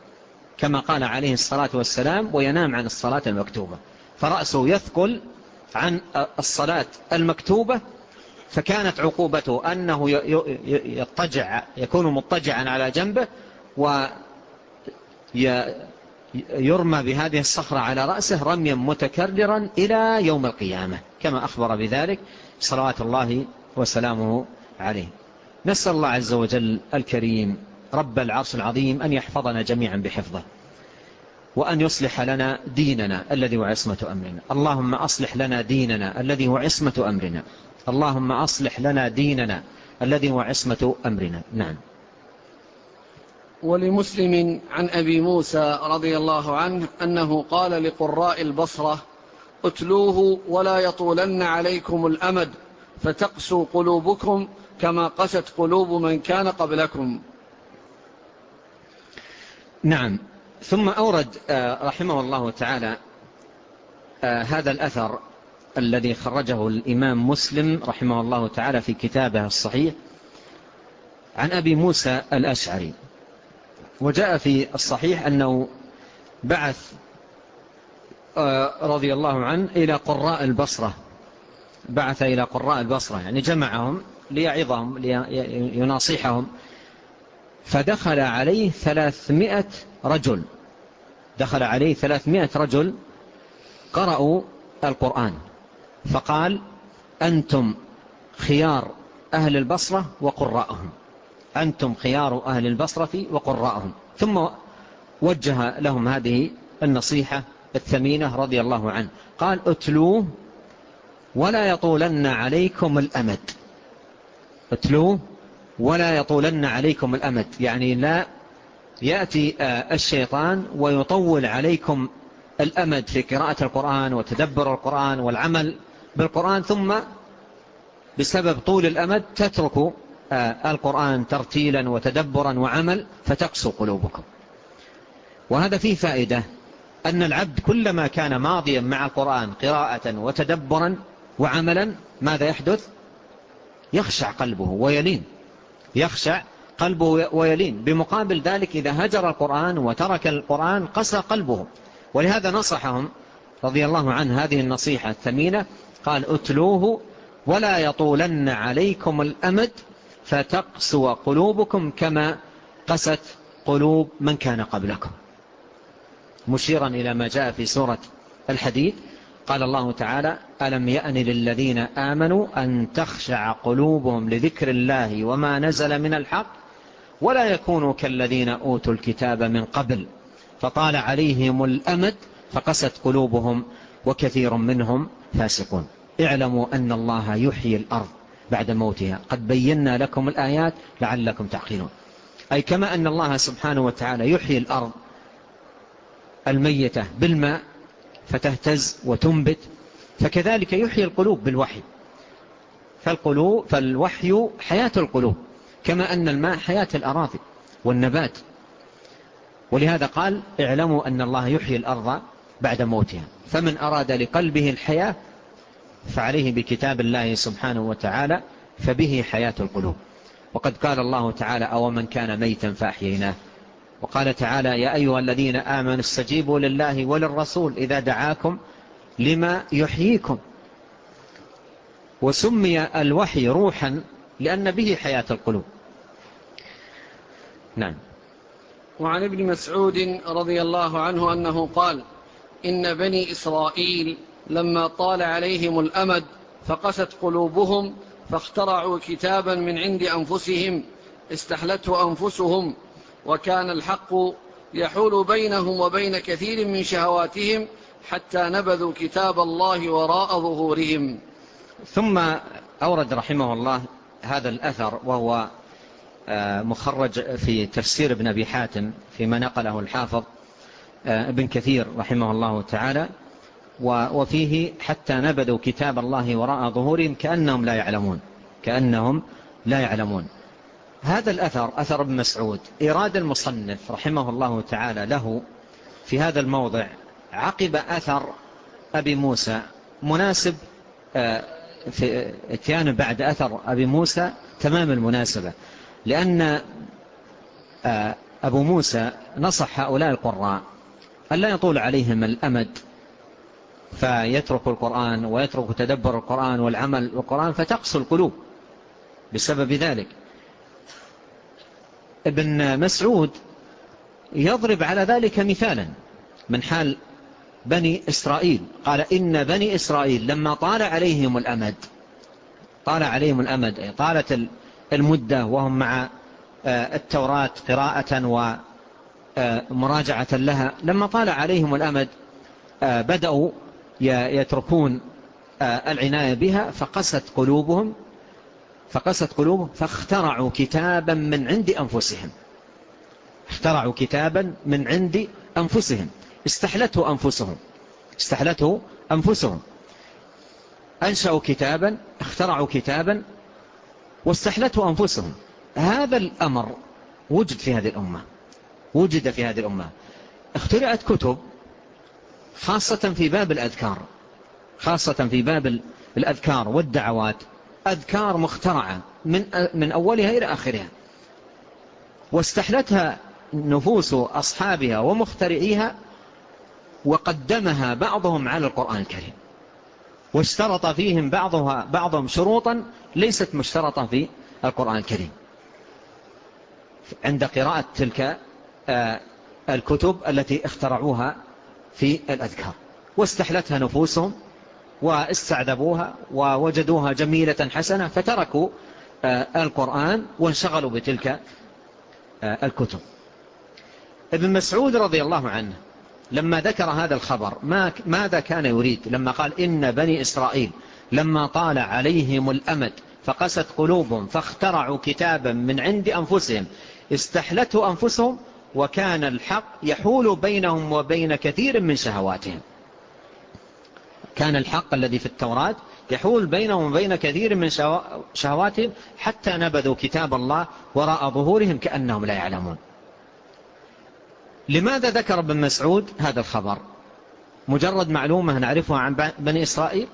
كما قال عليه الصلاة والسلام وينام عن الصلاة المكتوبة فرأسه يثقل عن الصلاة المكتوبة فكانت عقوبته أنه يطجع يكون مضطجعا على جنبه ويطجع يرمى بهذه الصخرة على رأسه رميا متكررا إلى يوم القيامة كما أخبر بذلك صلوات الله وسلامه عليه. نسأل الله عز وجل الكريم رب العرش العظيم أن يحفظنا جميعا بحفظه وأن يصلح لنا ديننا الذي هو عصمة أمرنا. اللهم أصلح لنا ديننا الذي هو عصمة أمرنا. اللهم أصلح لنا ديننا الذي هو عصمة أمرنا. نعم. ولمسلم عن أبي موسى رضي الله عنه أنه قال لقراء البصرة اتلوه ولا يطولن عليكم الأمد فتقسو قلوبكم كما قست قلوب من كان قبلكم. نعم. ثم أورد آه، رحمه الله تعالى آه، هذا الأثر الذي خرجه الإمام مسلم رحمه الله تعالى في كتابه الصحيح عن أبي موسى الأشعري. وجاء في الصحيح أنه بعث آه، رضي الله عنه إلى قراء البصرة. بعث إلى قراء البصرة يعني جمعهم ليعظهم ليناصحهم. فدخل عليه ثلاثمائة رجل. دخل عليه ثلاثمائة رجل قرأوا القرآن. فقال أنتم خيار أهل البصرة وقراءهم. أنتم خيار أهل البصرة وقراءهم. ثم وجه لهم هذه النصيحة الثمينة رضي الله عنه. قال اتلوه ولا يطولن عليكم الأمد. اتلوه ولا يطولن عليكم الأمد. يعني لا يأتي الشيطان ويطول عليكم الأمد في قراءة القرآن وتدبر القرآن والعمل بالقرآن ثم بسبب طول الأمد تتركوا آه، القرآن ترتيلا وتدبرا وعمل فتقسو قلوبكم. وهذا فيه فائدة أن العبد كلما كان ماضيا مع القرآن قراءة وتدبرا وعملا ماذا يحدث؟ يخشع قلبه ويلين. يخشع قلبه ويلين. بمقابل ذلك إذا هجر القرآن وترك القرآن قسى قلبه. ولهذا نصحهم رضي الله عنه هذه النصيحة الثمينة قال اتلوه ولا يطولن عليكم الأمد فتقسو قلوبكم كما قست قلوب من كان قبلكم. مشيرا إلى ما جاء في سورة الحديد قال الله تعالى ألم يأن للذين آمنوا أن تخشع قلوبهم لذكر الله وما نزل من الحق؟ ولا يكونوا كالذين أوتوا الكتاب من قبل فطال عليهم الأمد فقست قلوبهم وكثير منهم فاسقون. اعلموا أن الله يحيي الأرض. بعد موتها. قد بينا لكم الآيات لعلكم تعقلون. أي كما أن الله سبحانه وتعالى يحيي الأرض الميتة بالماء فتهتز وتنبت فكذلك يحيي القلوب بالوحي. فالقلوب فالوحي حياة القلوب كما أن الماء حياة الأراضي والنبات. ولهذا قال اعلموا أن الله يحيي الأرض بعد موتها. فمن أراد لقلبه الحياة فعليه بكتاب الله سبحانه وتعالى فبه حياة القلوب. وقد قال الله تعالى أو من كان ميتا فأحييناه. وقال تعالى يا أيها الذين آمنوا استجيبوا لله وللرسول إذا دعاكم لما يحييكم. وسمي الوحي روحا لأن به حياة القلوب. نعم. وعن ابن مسعود رضي الله عنه أنه قال إن بني إسرائيل لما طال عليهم الأمد فقست قلوبهم فاخترعوا كتابا من عند أنفسهم استحلته أنفسهم وكان الحق يحول بينهم وبين كثير من شهواتهم حتى نبذوا كتاب الله وراء ظهورهم. ثم أورد رحمه الله هذا الأثر وهو آه، مخرج في تفسير ابن أبي حاتم فيما نقله الحافظ آه، ابن كثير رحمه الله تعالى. وفيه حتى نبذوا كتاب الله وراء ظهورهم كأنهم لا يعلمون كأنهم لا يعلمون هذا الأثر أثر ابن مسعود. إراد المصنف رحمه الله تعالى له في هذا الموضع عقب أثر أبي موسى مناسب آه، في آه، اتيان بعد أثر أبي موسى تمام المناسبة. لأن آه، أبو موسى نصح هؤلاء القراء أن لا يطول عليهم الأمد فيترك القرآن ويترك تدبر القرآن والعمل بالقرآن فتقسو القلوب بسبب ذلك. ابن مسعود يضرب على ذلك مثالا من حال بني إسرائيل. قال إن بني إسرائيل لما طال عليهم الأمد طال عليهم الأمد أي طالت المدة وهم مع آه، التوراة قراءة ومراجعة آه، لها لما طال عليهم الأمد آه، بدأوا يتركون آه، العناية بها فقست قلوبهم فقست قلوبهم فاخترعوا كتابا من عند أنفسهم. اخترعوا كتابا من عند أنفسهم. استحلته أنفسهم. استحلته أنفسهم. أنشأوا كتابا اخترعوا كتابا واستحلته أنفسهم. هذا الأمر وجد في هذه الأمة. وجد في هذه الأمة. اخترعت كتب خاصة في باب الأذكار. خاصة في باب الأذكار والدعوات. أذكار مخترعة من, من أولها إلى آخرها. واستحلتها نفوس أصحابها ومخترعيها وقدمها بعضهم على القرآن الكريم. واشترط فيهم بعضها بعضهم شروطا ليست مشترطة في القرآن الكريم. عند قراءة تلك آه، الكتب التي اخترعوها في الأذكار. واستحلتها نفوسهم واستعذبوها ووجدوها جميلة حسنة فتركوا آه، القرآن وانشغلوا بتلك آه، الكتب. ابن مسعود رضي الله عنه لما ذكر هذا الخبر ما ماذا كان يريد؟ لما قال إن بني إسرائيل لما طال عليهم الأمد فقست قلوبهم فاخترعوا كتابا من عند أنفسهم استحلته أنفسهم وكان الحق يحول بينهم وبين كثير من شهواتهم. كان الحق الذي في التوراة يحول بينهم وبين كثير من شهواتهم حتى نبذوا كتاب الله وراء ظهورهم كأنهم لا يعلمون. لماذا ذكر ابن مسعود هذا الخبر؟ مجرد معلومة نعرفها عن بني إسرائيل؟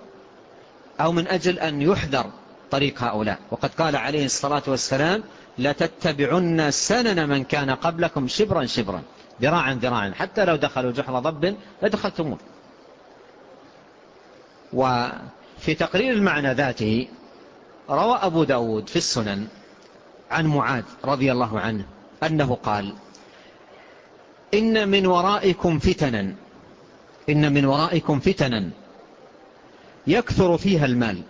أو من أجل أن يحذر طريق هؤلاء؟ وقد قال عليه الصلاة والسلام لتتبعن سنن من كان قبلكم شبرا شبرا ذراعا ذراعا حتى لو دخلوا جحر ضب لدخلتموه. وفي تقرير المعنى ذاته روى أبو داود في السنن عن معاذ رضي الله عنه أنه قال إن من ورائكم فتنا إن من ورائكم فتنا يكثر فيها المال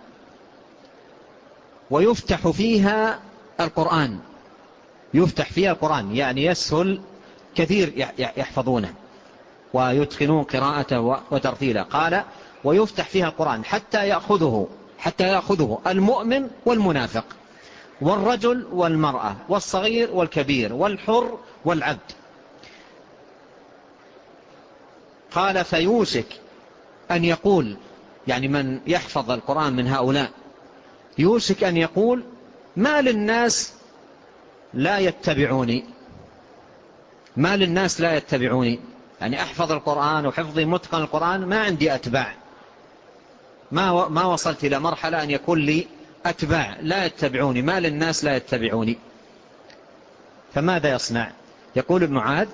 ويفتح فيها القرآن. يفتح فيها القرآن. يعني يسهل كثير يحفظونه. ويتقنون قراءته وترتيله. قال ويفتح فيها القرآن حتى يأخذه حتى يأخذه المؤمن والمنافق. والرجل والمرأة والصغير والكبير والحر والعبد. قال فيوشك أن يقول يعني من يحفظ القرآن من هؤلاء يوشك أن يقول ما للناس لا يتبعوني؟ ما للناس لا يتبعوني؟ يعني أحفظ القرآن وحفظي متقن القرآن ما عندي أتباع. ما, ما وصلت إلى مرحلة أن يكون لي أتباع. لا يتبعوني. ما للناس لا يتبعوني. فماذا يصنع؟ يقول ابن عاد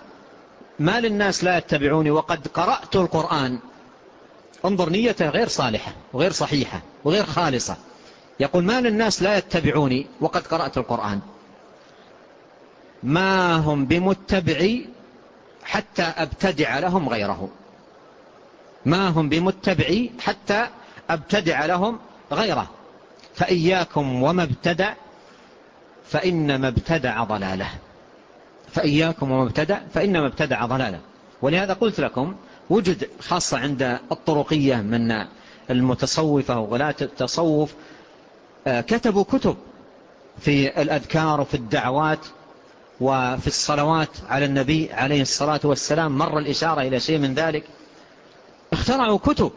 ما للناس لا يتبعوني وقد قرأت القرآن. انظر نيته غير صالحة وغير صحيحة وغير خالصة. يقول ما للناس لا يتبعوني وقد قرأت القرآن. ما هم بمتبعي حتى أبتدع لهم غيره. ما هم بمتبعي حتى أبتدع لهم غيره. فإياكم وما ابتدع فإنما ابتدع ضلاله. فإياكم وما ابتدع فإنما ابتدع ضلاله. ولهذا قلت لكم وجد خاصة عند الطرقية من المتصوفة وغلاة التصوف آه، كتبوا كتب في الأذكار وفي الدعوات وفي الصلوات على النبي عليه الصلاة والسلام مر الإشارة إلى شيء من ذلك. اخترعوا كتب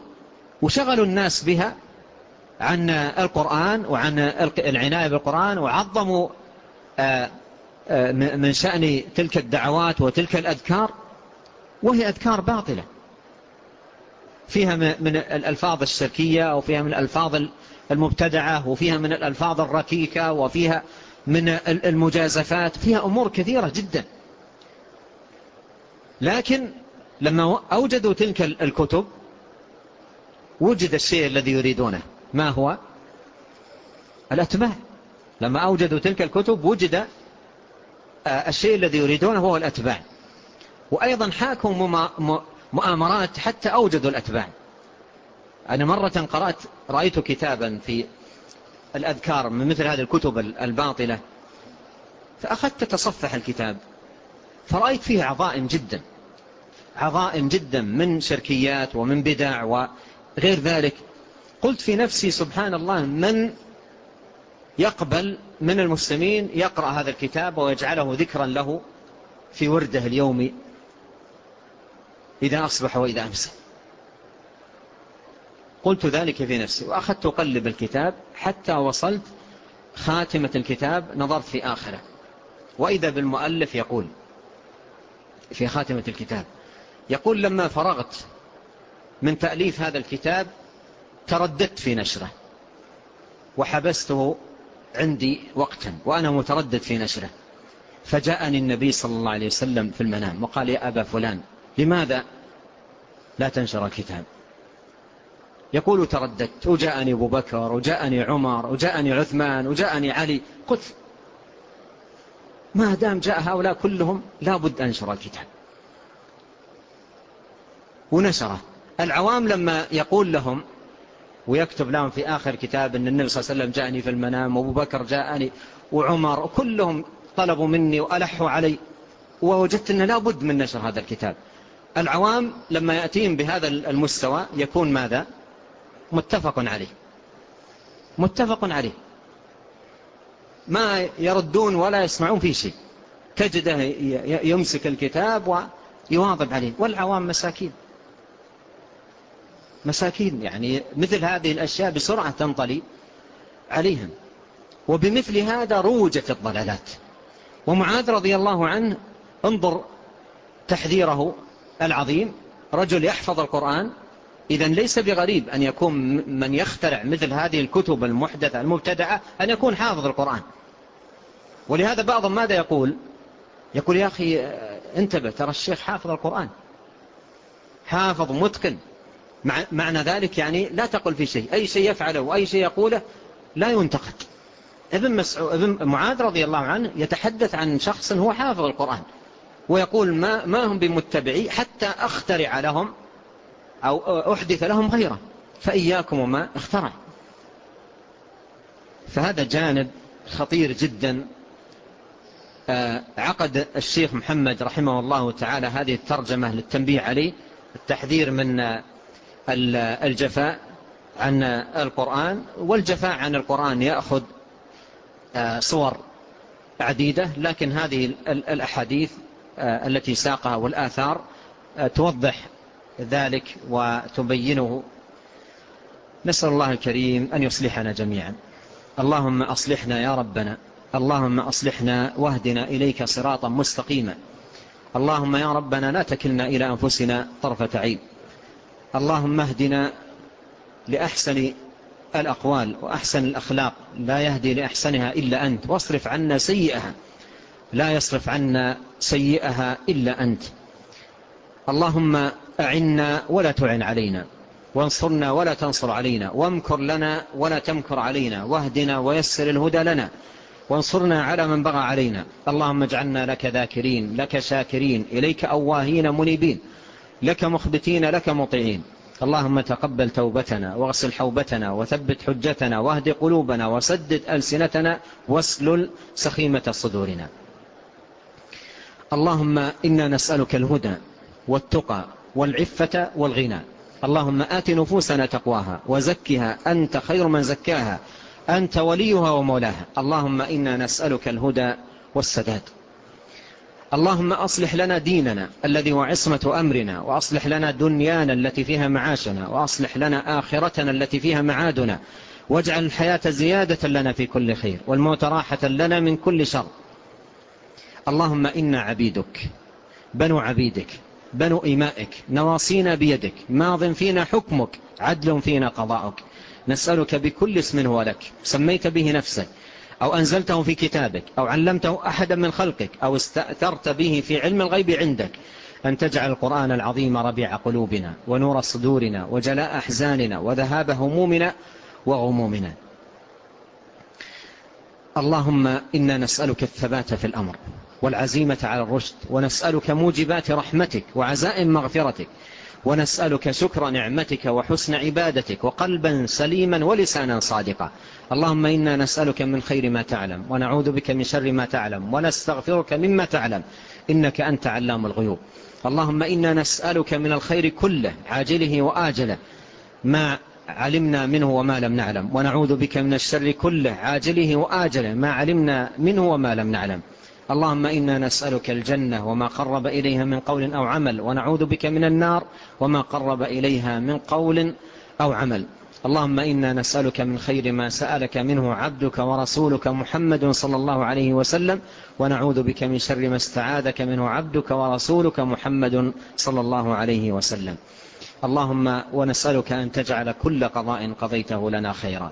وشغلوا الناس بها عن القرآن وعن العناية بالقرآن وعظموا آه، آه، من شأن تلك الدعوات وتلك الأذكار وهي أذكار باطلة. فيها من الألفاظ الشركية أو فيها من الألفاظ المبتدعة وفيها من الألفاظ الركيكة وفيها من المجازفات فيها أمور كثيرة جدا. لكن لما أوجدوا تلك الكتب وجد الشيء الذي يريدونه. ما هو؟ الأتباع. لما أوجدوا تلك الكتب وجد آه، الشيء الذي يريدونه هو الأتباع. وأيضا حاكم مؤامرات حتى أوجدوا الأتباع. أنا مرة قرأت رأيت كتابا في الأذكار من مثل هذه الكتب الباطلة فأخذت تصفح الكتاب فرأيت فيه عظائم جدا عظائم جدا من شركيات ومن بدع وغير ذلك. قلت في نفسي سبحان الله من يقبل من المسلمين يقرأ هذا الكتاب ويجعله ذكرا له في ورده اليومي إذا أصبح وإذا أمسى قلت ذلك في نفسي. وأخذت أقلب الكتاب حتى وصلت خاتمة الكتاب نظرت في آخرة. وإذا بالمؤلف يقول في خاتمة الكتاب يقول لما فرغت من تأليف هذا الكتاب ترددت في نشره. وحبسته عندي وقتا وأنا متردد في نشره. فجاءني النبي صلى الله عليه وسلم في المنام وقال يا أبا فلان لماذا لا تنشر الكتاب؟ يقول ترددت وجاءني أبو بكر وجاءني عمر وجاءني عثمان وجاءني علي. قلت ما دام جاء هؤلاء كلهم لا بد أنشر الكتاب. ونشره. العوام لما يقول لهم ويكتب لهم في آخر كتاب أن النبي صلى الله عليه وسلم جاءني في المنام وأبو بكر جاءني وعمر وكلهم طلبوا مني وألحوا علي ووجدت أن لا بد من نشر هذا الكتاب. العوام لما يأتيهم بهذا المستوى يكون ماذا؟ متفق عليه. متفق عليه. ما يردون ولا يسمعون في شيء. تجده يمسك الكتاب ويواظب عليه. والعوام مساكين. مساكين يعني مثل هذه الأشياء بسرعة تنطلي عليهم. وبمثل هذا روجت الضلالات. ومعاذ رضي الله عنه انظر تحذيره العظيم. رجل يحفظ القرآن. إذا ليس بغريب أن يكون من يخترع مثل هذه الكتب المحدثة المبتدعة أن يكون حافظ القرآن. ولهذا بعضهم ماذا يقول؟ يقول يا أخي آه، انتبه ترى الشيخ حافظ القرآن. حافظ متقن. معنى ذلك يعني لا تقل في شيء. أي شيء يفعله وأي شيء يقوله لا ينتقد. ابن, ابن معاذ رضي الله عنه يتحدث عن شخص هو حافظ القرآن. ويقول ما, ما هم بمتبعي حتى أخترع لهم أو أحدث لهم غيره فإياكم وما اخترع. فهذا جانب خطير جدا. آه، عقد الشيخ محمد رحمه الله تعالى هذه الترجمة للتنبيه عليه التحذير من الجفاء عن القرآن. والجفاء عن القرآن يأخذ آه، صور عديدة لكن هذه الأحاديث آه، التي ساقها والآثار توضح ذلك وتبينه. نسأل الله الكريم أن يصلحنا جميعا. اللهم أصلحنا يا ربنا. اللهم أصلحنا واهدنا إليك صراطا مستقيما. اللهم يا ربنا لا تكلنا إلى أنفسنا طرفة عيب اللهم اهدنا لأحسن الأقوال وأحسن الأخلاق. لا يهدي لأحسنها إلا أنت. واصرف عنا سيئها. لا يصرف عنا سيئها إلا أنت. اللهم أعنا ولا تعن علينا. وانصرنا ولا تنصر علينا. وامكر لنا ولا تمكر علينا. واهدنا ويسر الهدى لنا. وانصرنا على من بغى علينا. اللهم اجعلنا لك ذاكرين لك شاكرين إليك أواهين منيبين لك مخبتين لك مطيعين. اللهم تقبل توبتنا واغسل حوبتنا وثبت حجتنا واهد قلوبنا وسدد ألسنتنا واسلل سخيمة صدورنا. اللهم إنا نسألك الهدى والتقى والعفة والغنى. اللهم آت نفوسنا تقواها وزكها. أنت خير من زكاها. أنت وليها ومولاها. اللهم إنا نسألك الهدى والسداد. اللهم أصلح لنا ديننا الذي هو عصمة أمرنا وأصلح لنا دنيانا التي فيها معاشنا وأصلح لنا آخرتنا التي فيها معادنا. واجعل الحياة زيادة لنا في كل خير والموت راحة لنا من كل شر. اللهم إنا عبيدك بنو عبيدك بنو إمائك. نواصينا بيدك. ماض فينا حكمك. عدل فينا قضاءك نسألك بكل اسم هو لك. سميت به نفسك. أو أنزلته في كتابك. أو علمته أحدا من خلقك. أو استأثرت به في علم الغيب عندك. أن تجعل القرآن العظيم ربيع قلوبنا ونور صدورنا وجلاء أحزاننا وذهاب همومنا وغمومنا. اللهم إنا نسألك الثبات في الأمر. والعزيمة على الرشد. ونسألك موجبات رحمتك وعزائم مغفرتك. ونسألك شكر نعمتك وحسن عبادتك وقلبا سليما ولسانا صادقا. اللهم إنا نسألك من خير ما تعلم ونعوذ بك من شر ما تعلم ونستغفرك مما تعلم. إنك أنت علام الغيوب. اللهم إنا نسألك من الخير كله عاجله وآجله ما علمنا منه وما لم نعلم. ونعوذ بك من الشر كله عاجله وآجله ما علمنا منه وما لم نعلم. اللهم إنا نسألك الجنة وما قرب إليها من قول أو عمل ونعوذ بك من النار وما قرب إليها من قول أو عمل. اللهم إنا نسألك من خير ما سألك منه عبدك ورسولك محمد صلى الله عليه وسلم ونعوذ بك من شر ما استعاذك منه عبدك ورسولك محمد صلى الله عليه وسلم. اللهم ونسألك أن تجعل كل قضاء قضيته لنا خيرا.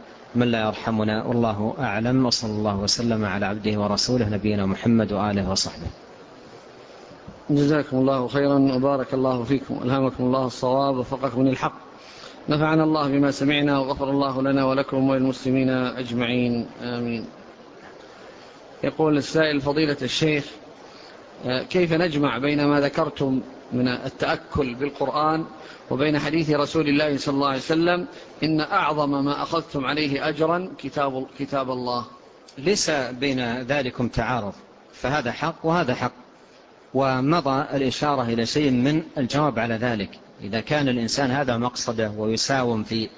من لا يرحمنا والله أعلم وصلى الله وسلم على عبده ورسوله نبينا محمد وآله وصحبه. جزاكم الله خيرا وبارك الله فيكم ألهمكم الله الصواب وفقكم للحق. نفعنا الله بما سمعنا وغفر الله لنا ولكم وللمسلمين أجمعين آمين. يقول السائل فضيلة الشيخ آه، كيف نجمع بين ما ذكرتم من التأكل بالقرآن وبين حديث رسول الله صلى الله عليه وسلم إن أعظم ما أخذتم عليه أجرا كتاب, كتاب الله. ليس بين ذلكم تعارض. فهذا حق وهذا حق. ومضى الإشارة إلى شيء من الجواب على ذلك. إذا كان الإنسان هذا مقصده ويساوم في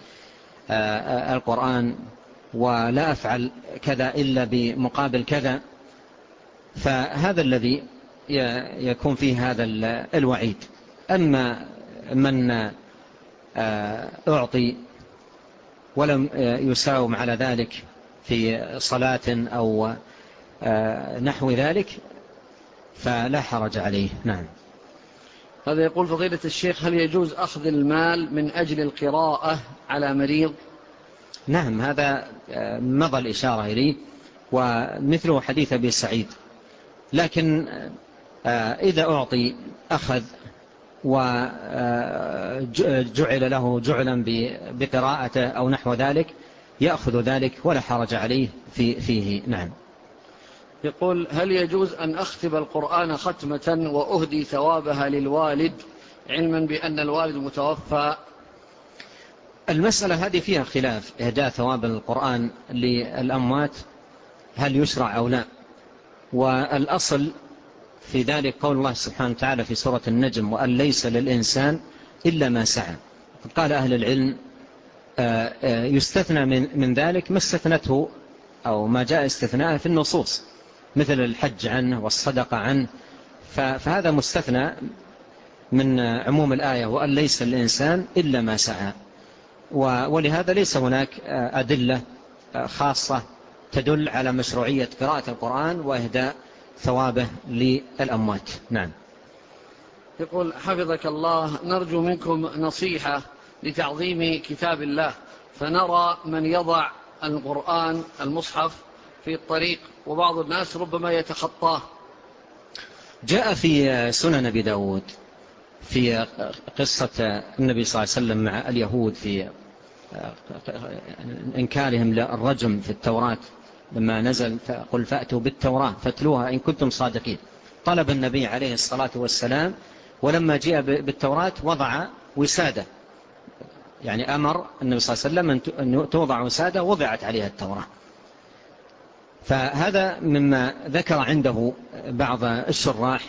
آه، آه، القرآن ولا أفعل كذا إلا بمقابل كذا فهذا الذي يكون فيه هذا الوعيد. أما من آه، أعطي ولم يساوم على ذلك في صلاة أو آه، نحو ذلك فلا حرج عليه. نعم. هذا يقول فضيلة الشيخ هل يجوز أخذ المال من أجل القراءة على مريض؟ نعم هذا آه، مضى الإشارة إليه ومثله حديث أبي سعيد. لكن إذا أعطي أخذ وجعل آه، له جعلا بقراءته أو نحو ذلك يأخذ ذلك ولا حرج عليه في فيه. نعم. يقول هل يجوز أن أختم القرآن ختمة وأهدي ثوابها للوالد علما بأن الوالد متوفى؟ المسألة هذه فيها خلاف إهداء ثواب القرآن للأموات هل يشرع أو لا؟ والأصل في ذلك قول الله سبحانه وتعالى في سورة النجم وأن ليس للإنسان إلا ما سعى. قال أهل العلم آه، آه، يستثنى من, من ذلك ما استثنته أو ما جاء استثناءه في النصوص مثل الحج عنه والصدقة عنه. فهذا مستثنى من عموم الآية وأن ليس الإنسان إلا ما سعى. ولهذا ليس هناك آه، أدلة خاصة تدل على مشروعية قراءة القرآن وإهداء ثوابه للأموات. نعم. يقول حفظك الله نرجو منكم نصيحة لتعظيم كتاب الله فنرى من يضع القرآن المصحف في الطريق وبعض الناس ربما يتخطاه. جاء في سنن أبي داود في قصة النبي صلى الله عليه وسلم مع اليهود في إنكارهم للرجم في التوراة. لما نزل قل فأتوا بالتوراة فاتلوها إن كنتم صادقين. طلب النبي عليه الصلاة والسلام ولما جاء بالتوراة وضع وسادة. يعني أمر النبي صلى الله عليه وسلم أن توضع وسادة وضعت عليها التوراة. فهذا مما ذكر عنده بعض الشراح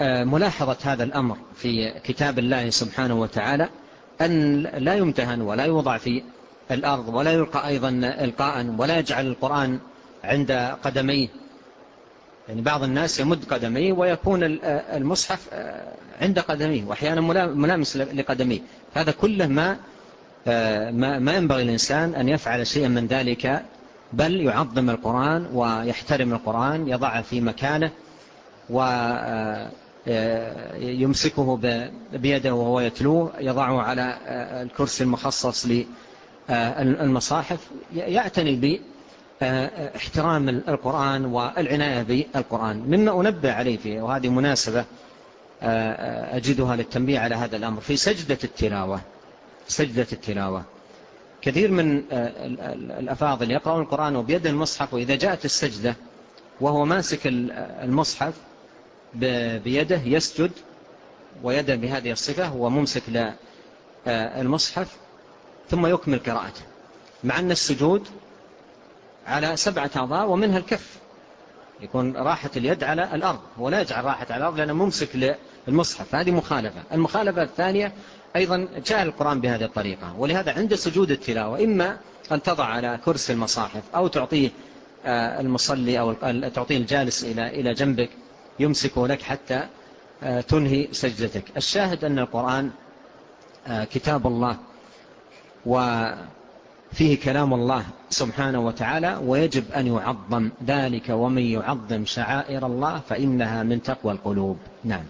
آه، ملاحظة هذا الأمر في كتاب الله سبحانه وتعالى أن لا يمتهن ولا يوضع في الأرض ولا يلقى أيضا إلقاء ولا يجعل القرآن عند قدميه. يعني بعض الناس يمد قدميه ويكون المصحف آه، عند قدميه وأحيانا ملامس لقدميه. هذا كله ما آه، ما ينبغي الإنسان أن يفعل شيئا من ذلك بل يعظم القرآن ويحترم القرآن يضعه في مكانه ويمسكه آه، بيده وهو يتلوه يضعه على الكرسي المخصص للقرآن آه، المصاحف يعتني باحترام آه، القرآن والعناية بالقرآن. مما أنبه عليه فيه وهذه مناسبة آه، أجدها للتنبيه على هذا الأمر. في سجدة التلاوة سجدة التلاوة. كثير من الأفاضل يقرأون القرآن وبيد المصحف وإذا جاءت السجدة وهو ماسك المصحف بيده يسجد ويده بهذه الصفة هو ممسك للمصحف ثم يكمل قراءته. مع أن السجود على سبعة أعضاء ومنها الكف. يكون راحة اليد على الأرض. هو لا يجعل راحة على الأرض لأنه ممسك للمصحف. هذه مخالفة. المخالفة الثانية أيضا جاء القرآن بهذه الطريقة. ولهذا عند سجود التلاوة إما أن تضع على كرسي المصاحف أو تعطيه آه، المصلي أو تعطيه الجالس إلى جنبك يمسكه لك حتى آه، تنهي سجدتك. الشاهد أن القرآن آه، كتاب الله وفيه كلام الله سبحانه وتعالى ويجب أن يعظم ذلك ومن يعظم شعائر الله فإنها من تقوى القلوب. نعم.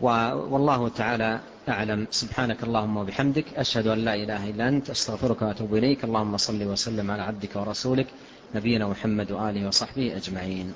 والله تعالى أعلم. سبحانك اللهم وبحمدك أشهد أن لا إله إلا أنت أستغفرك وأتوب إليك. اللهم صل وسلم على عبدك ورسولك نبينا محمد وآله وصحبه أجمعين.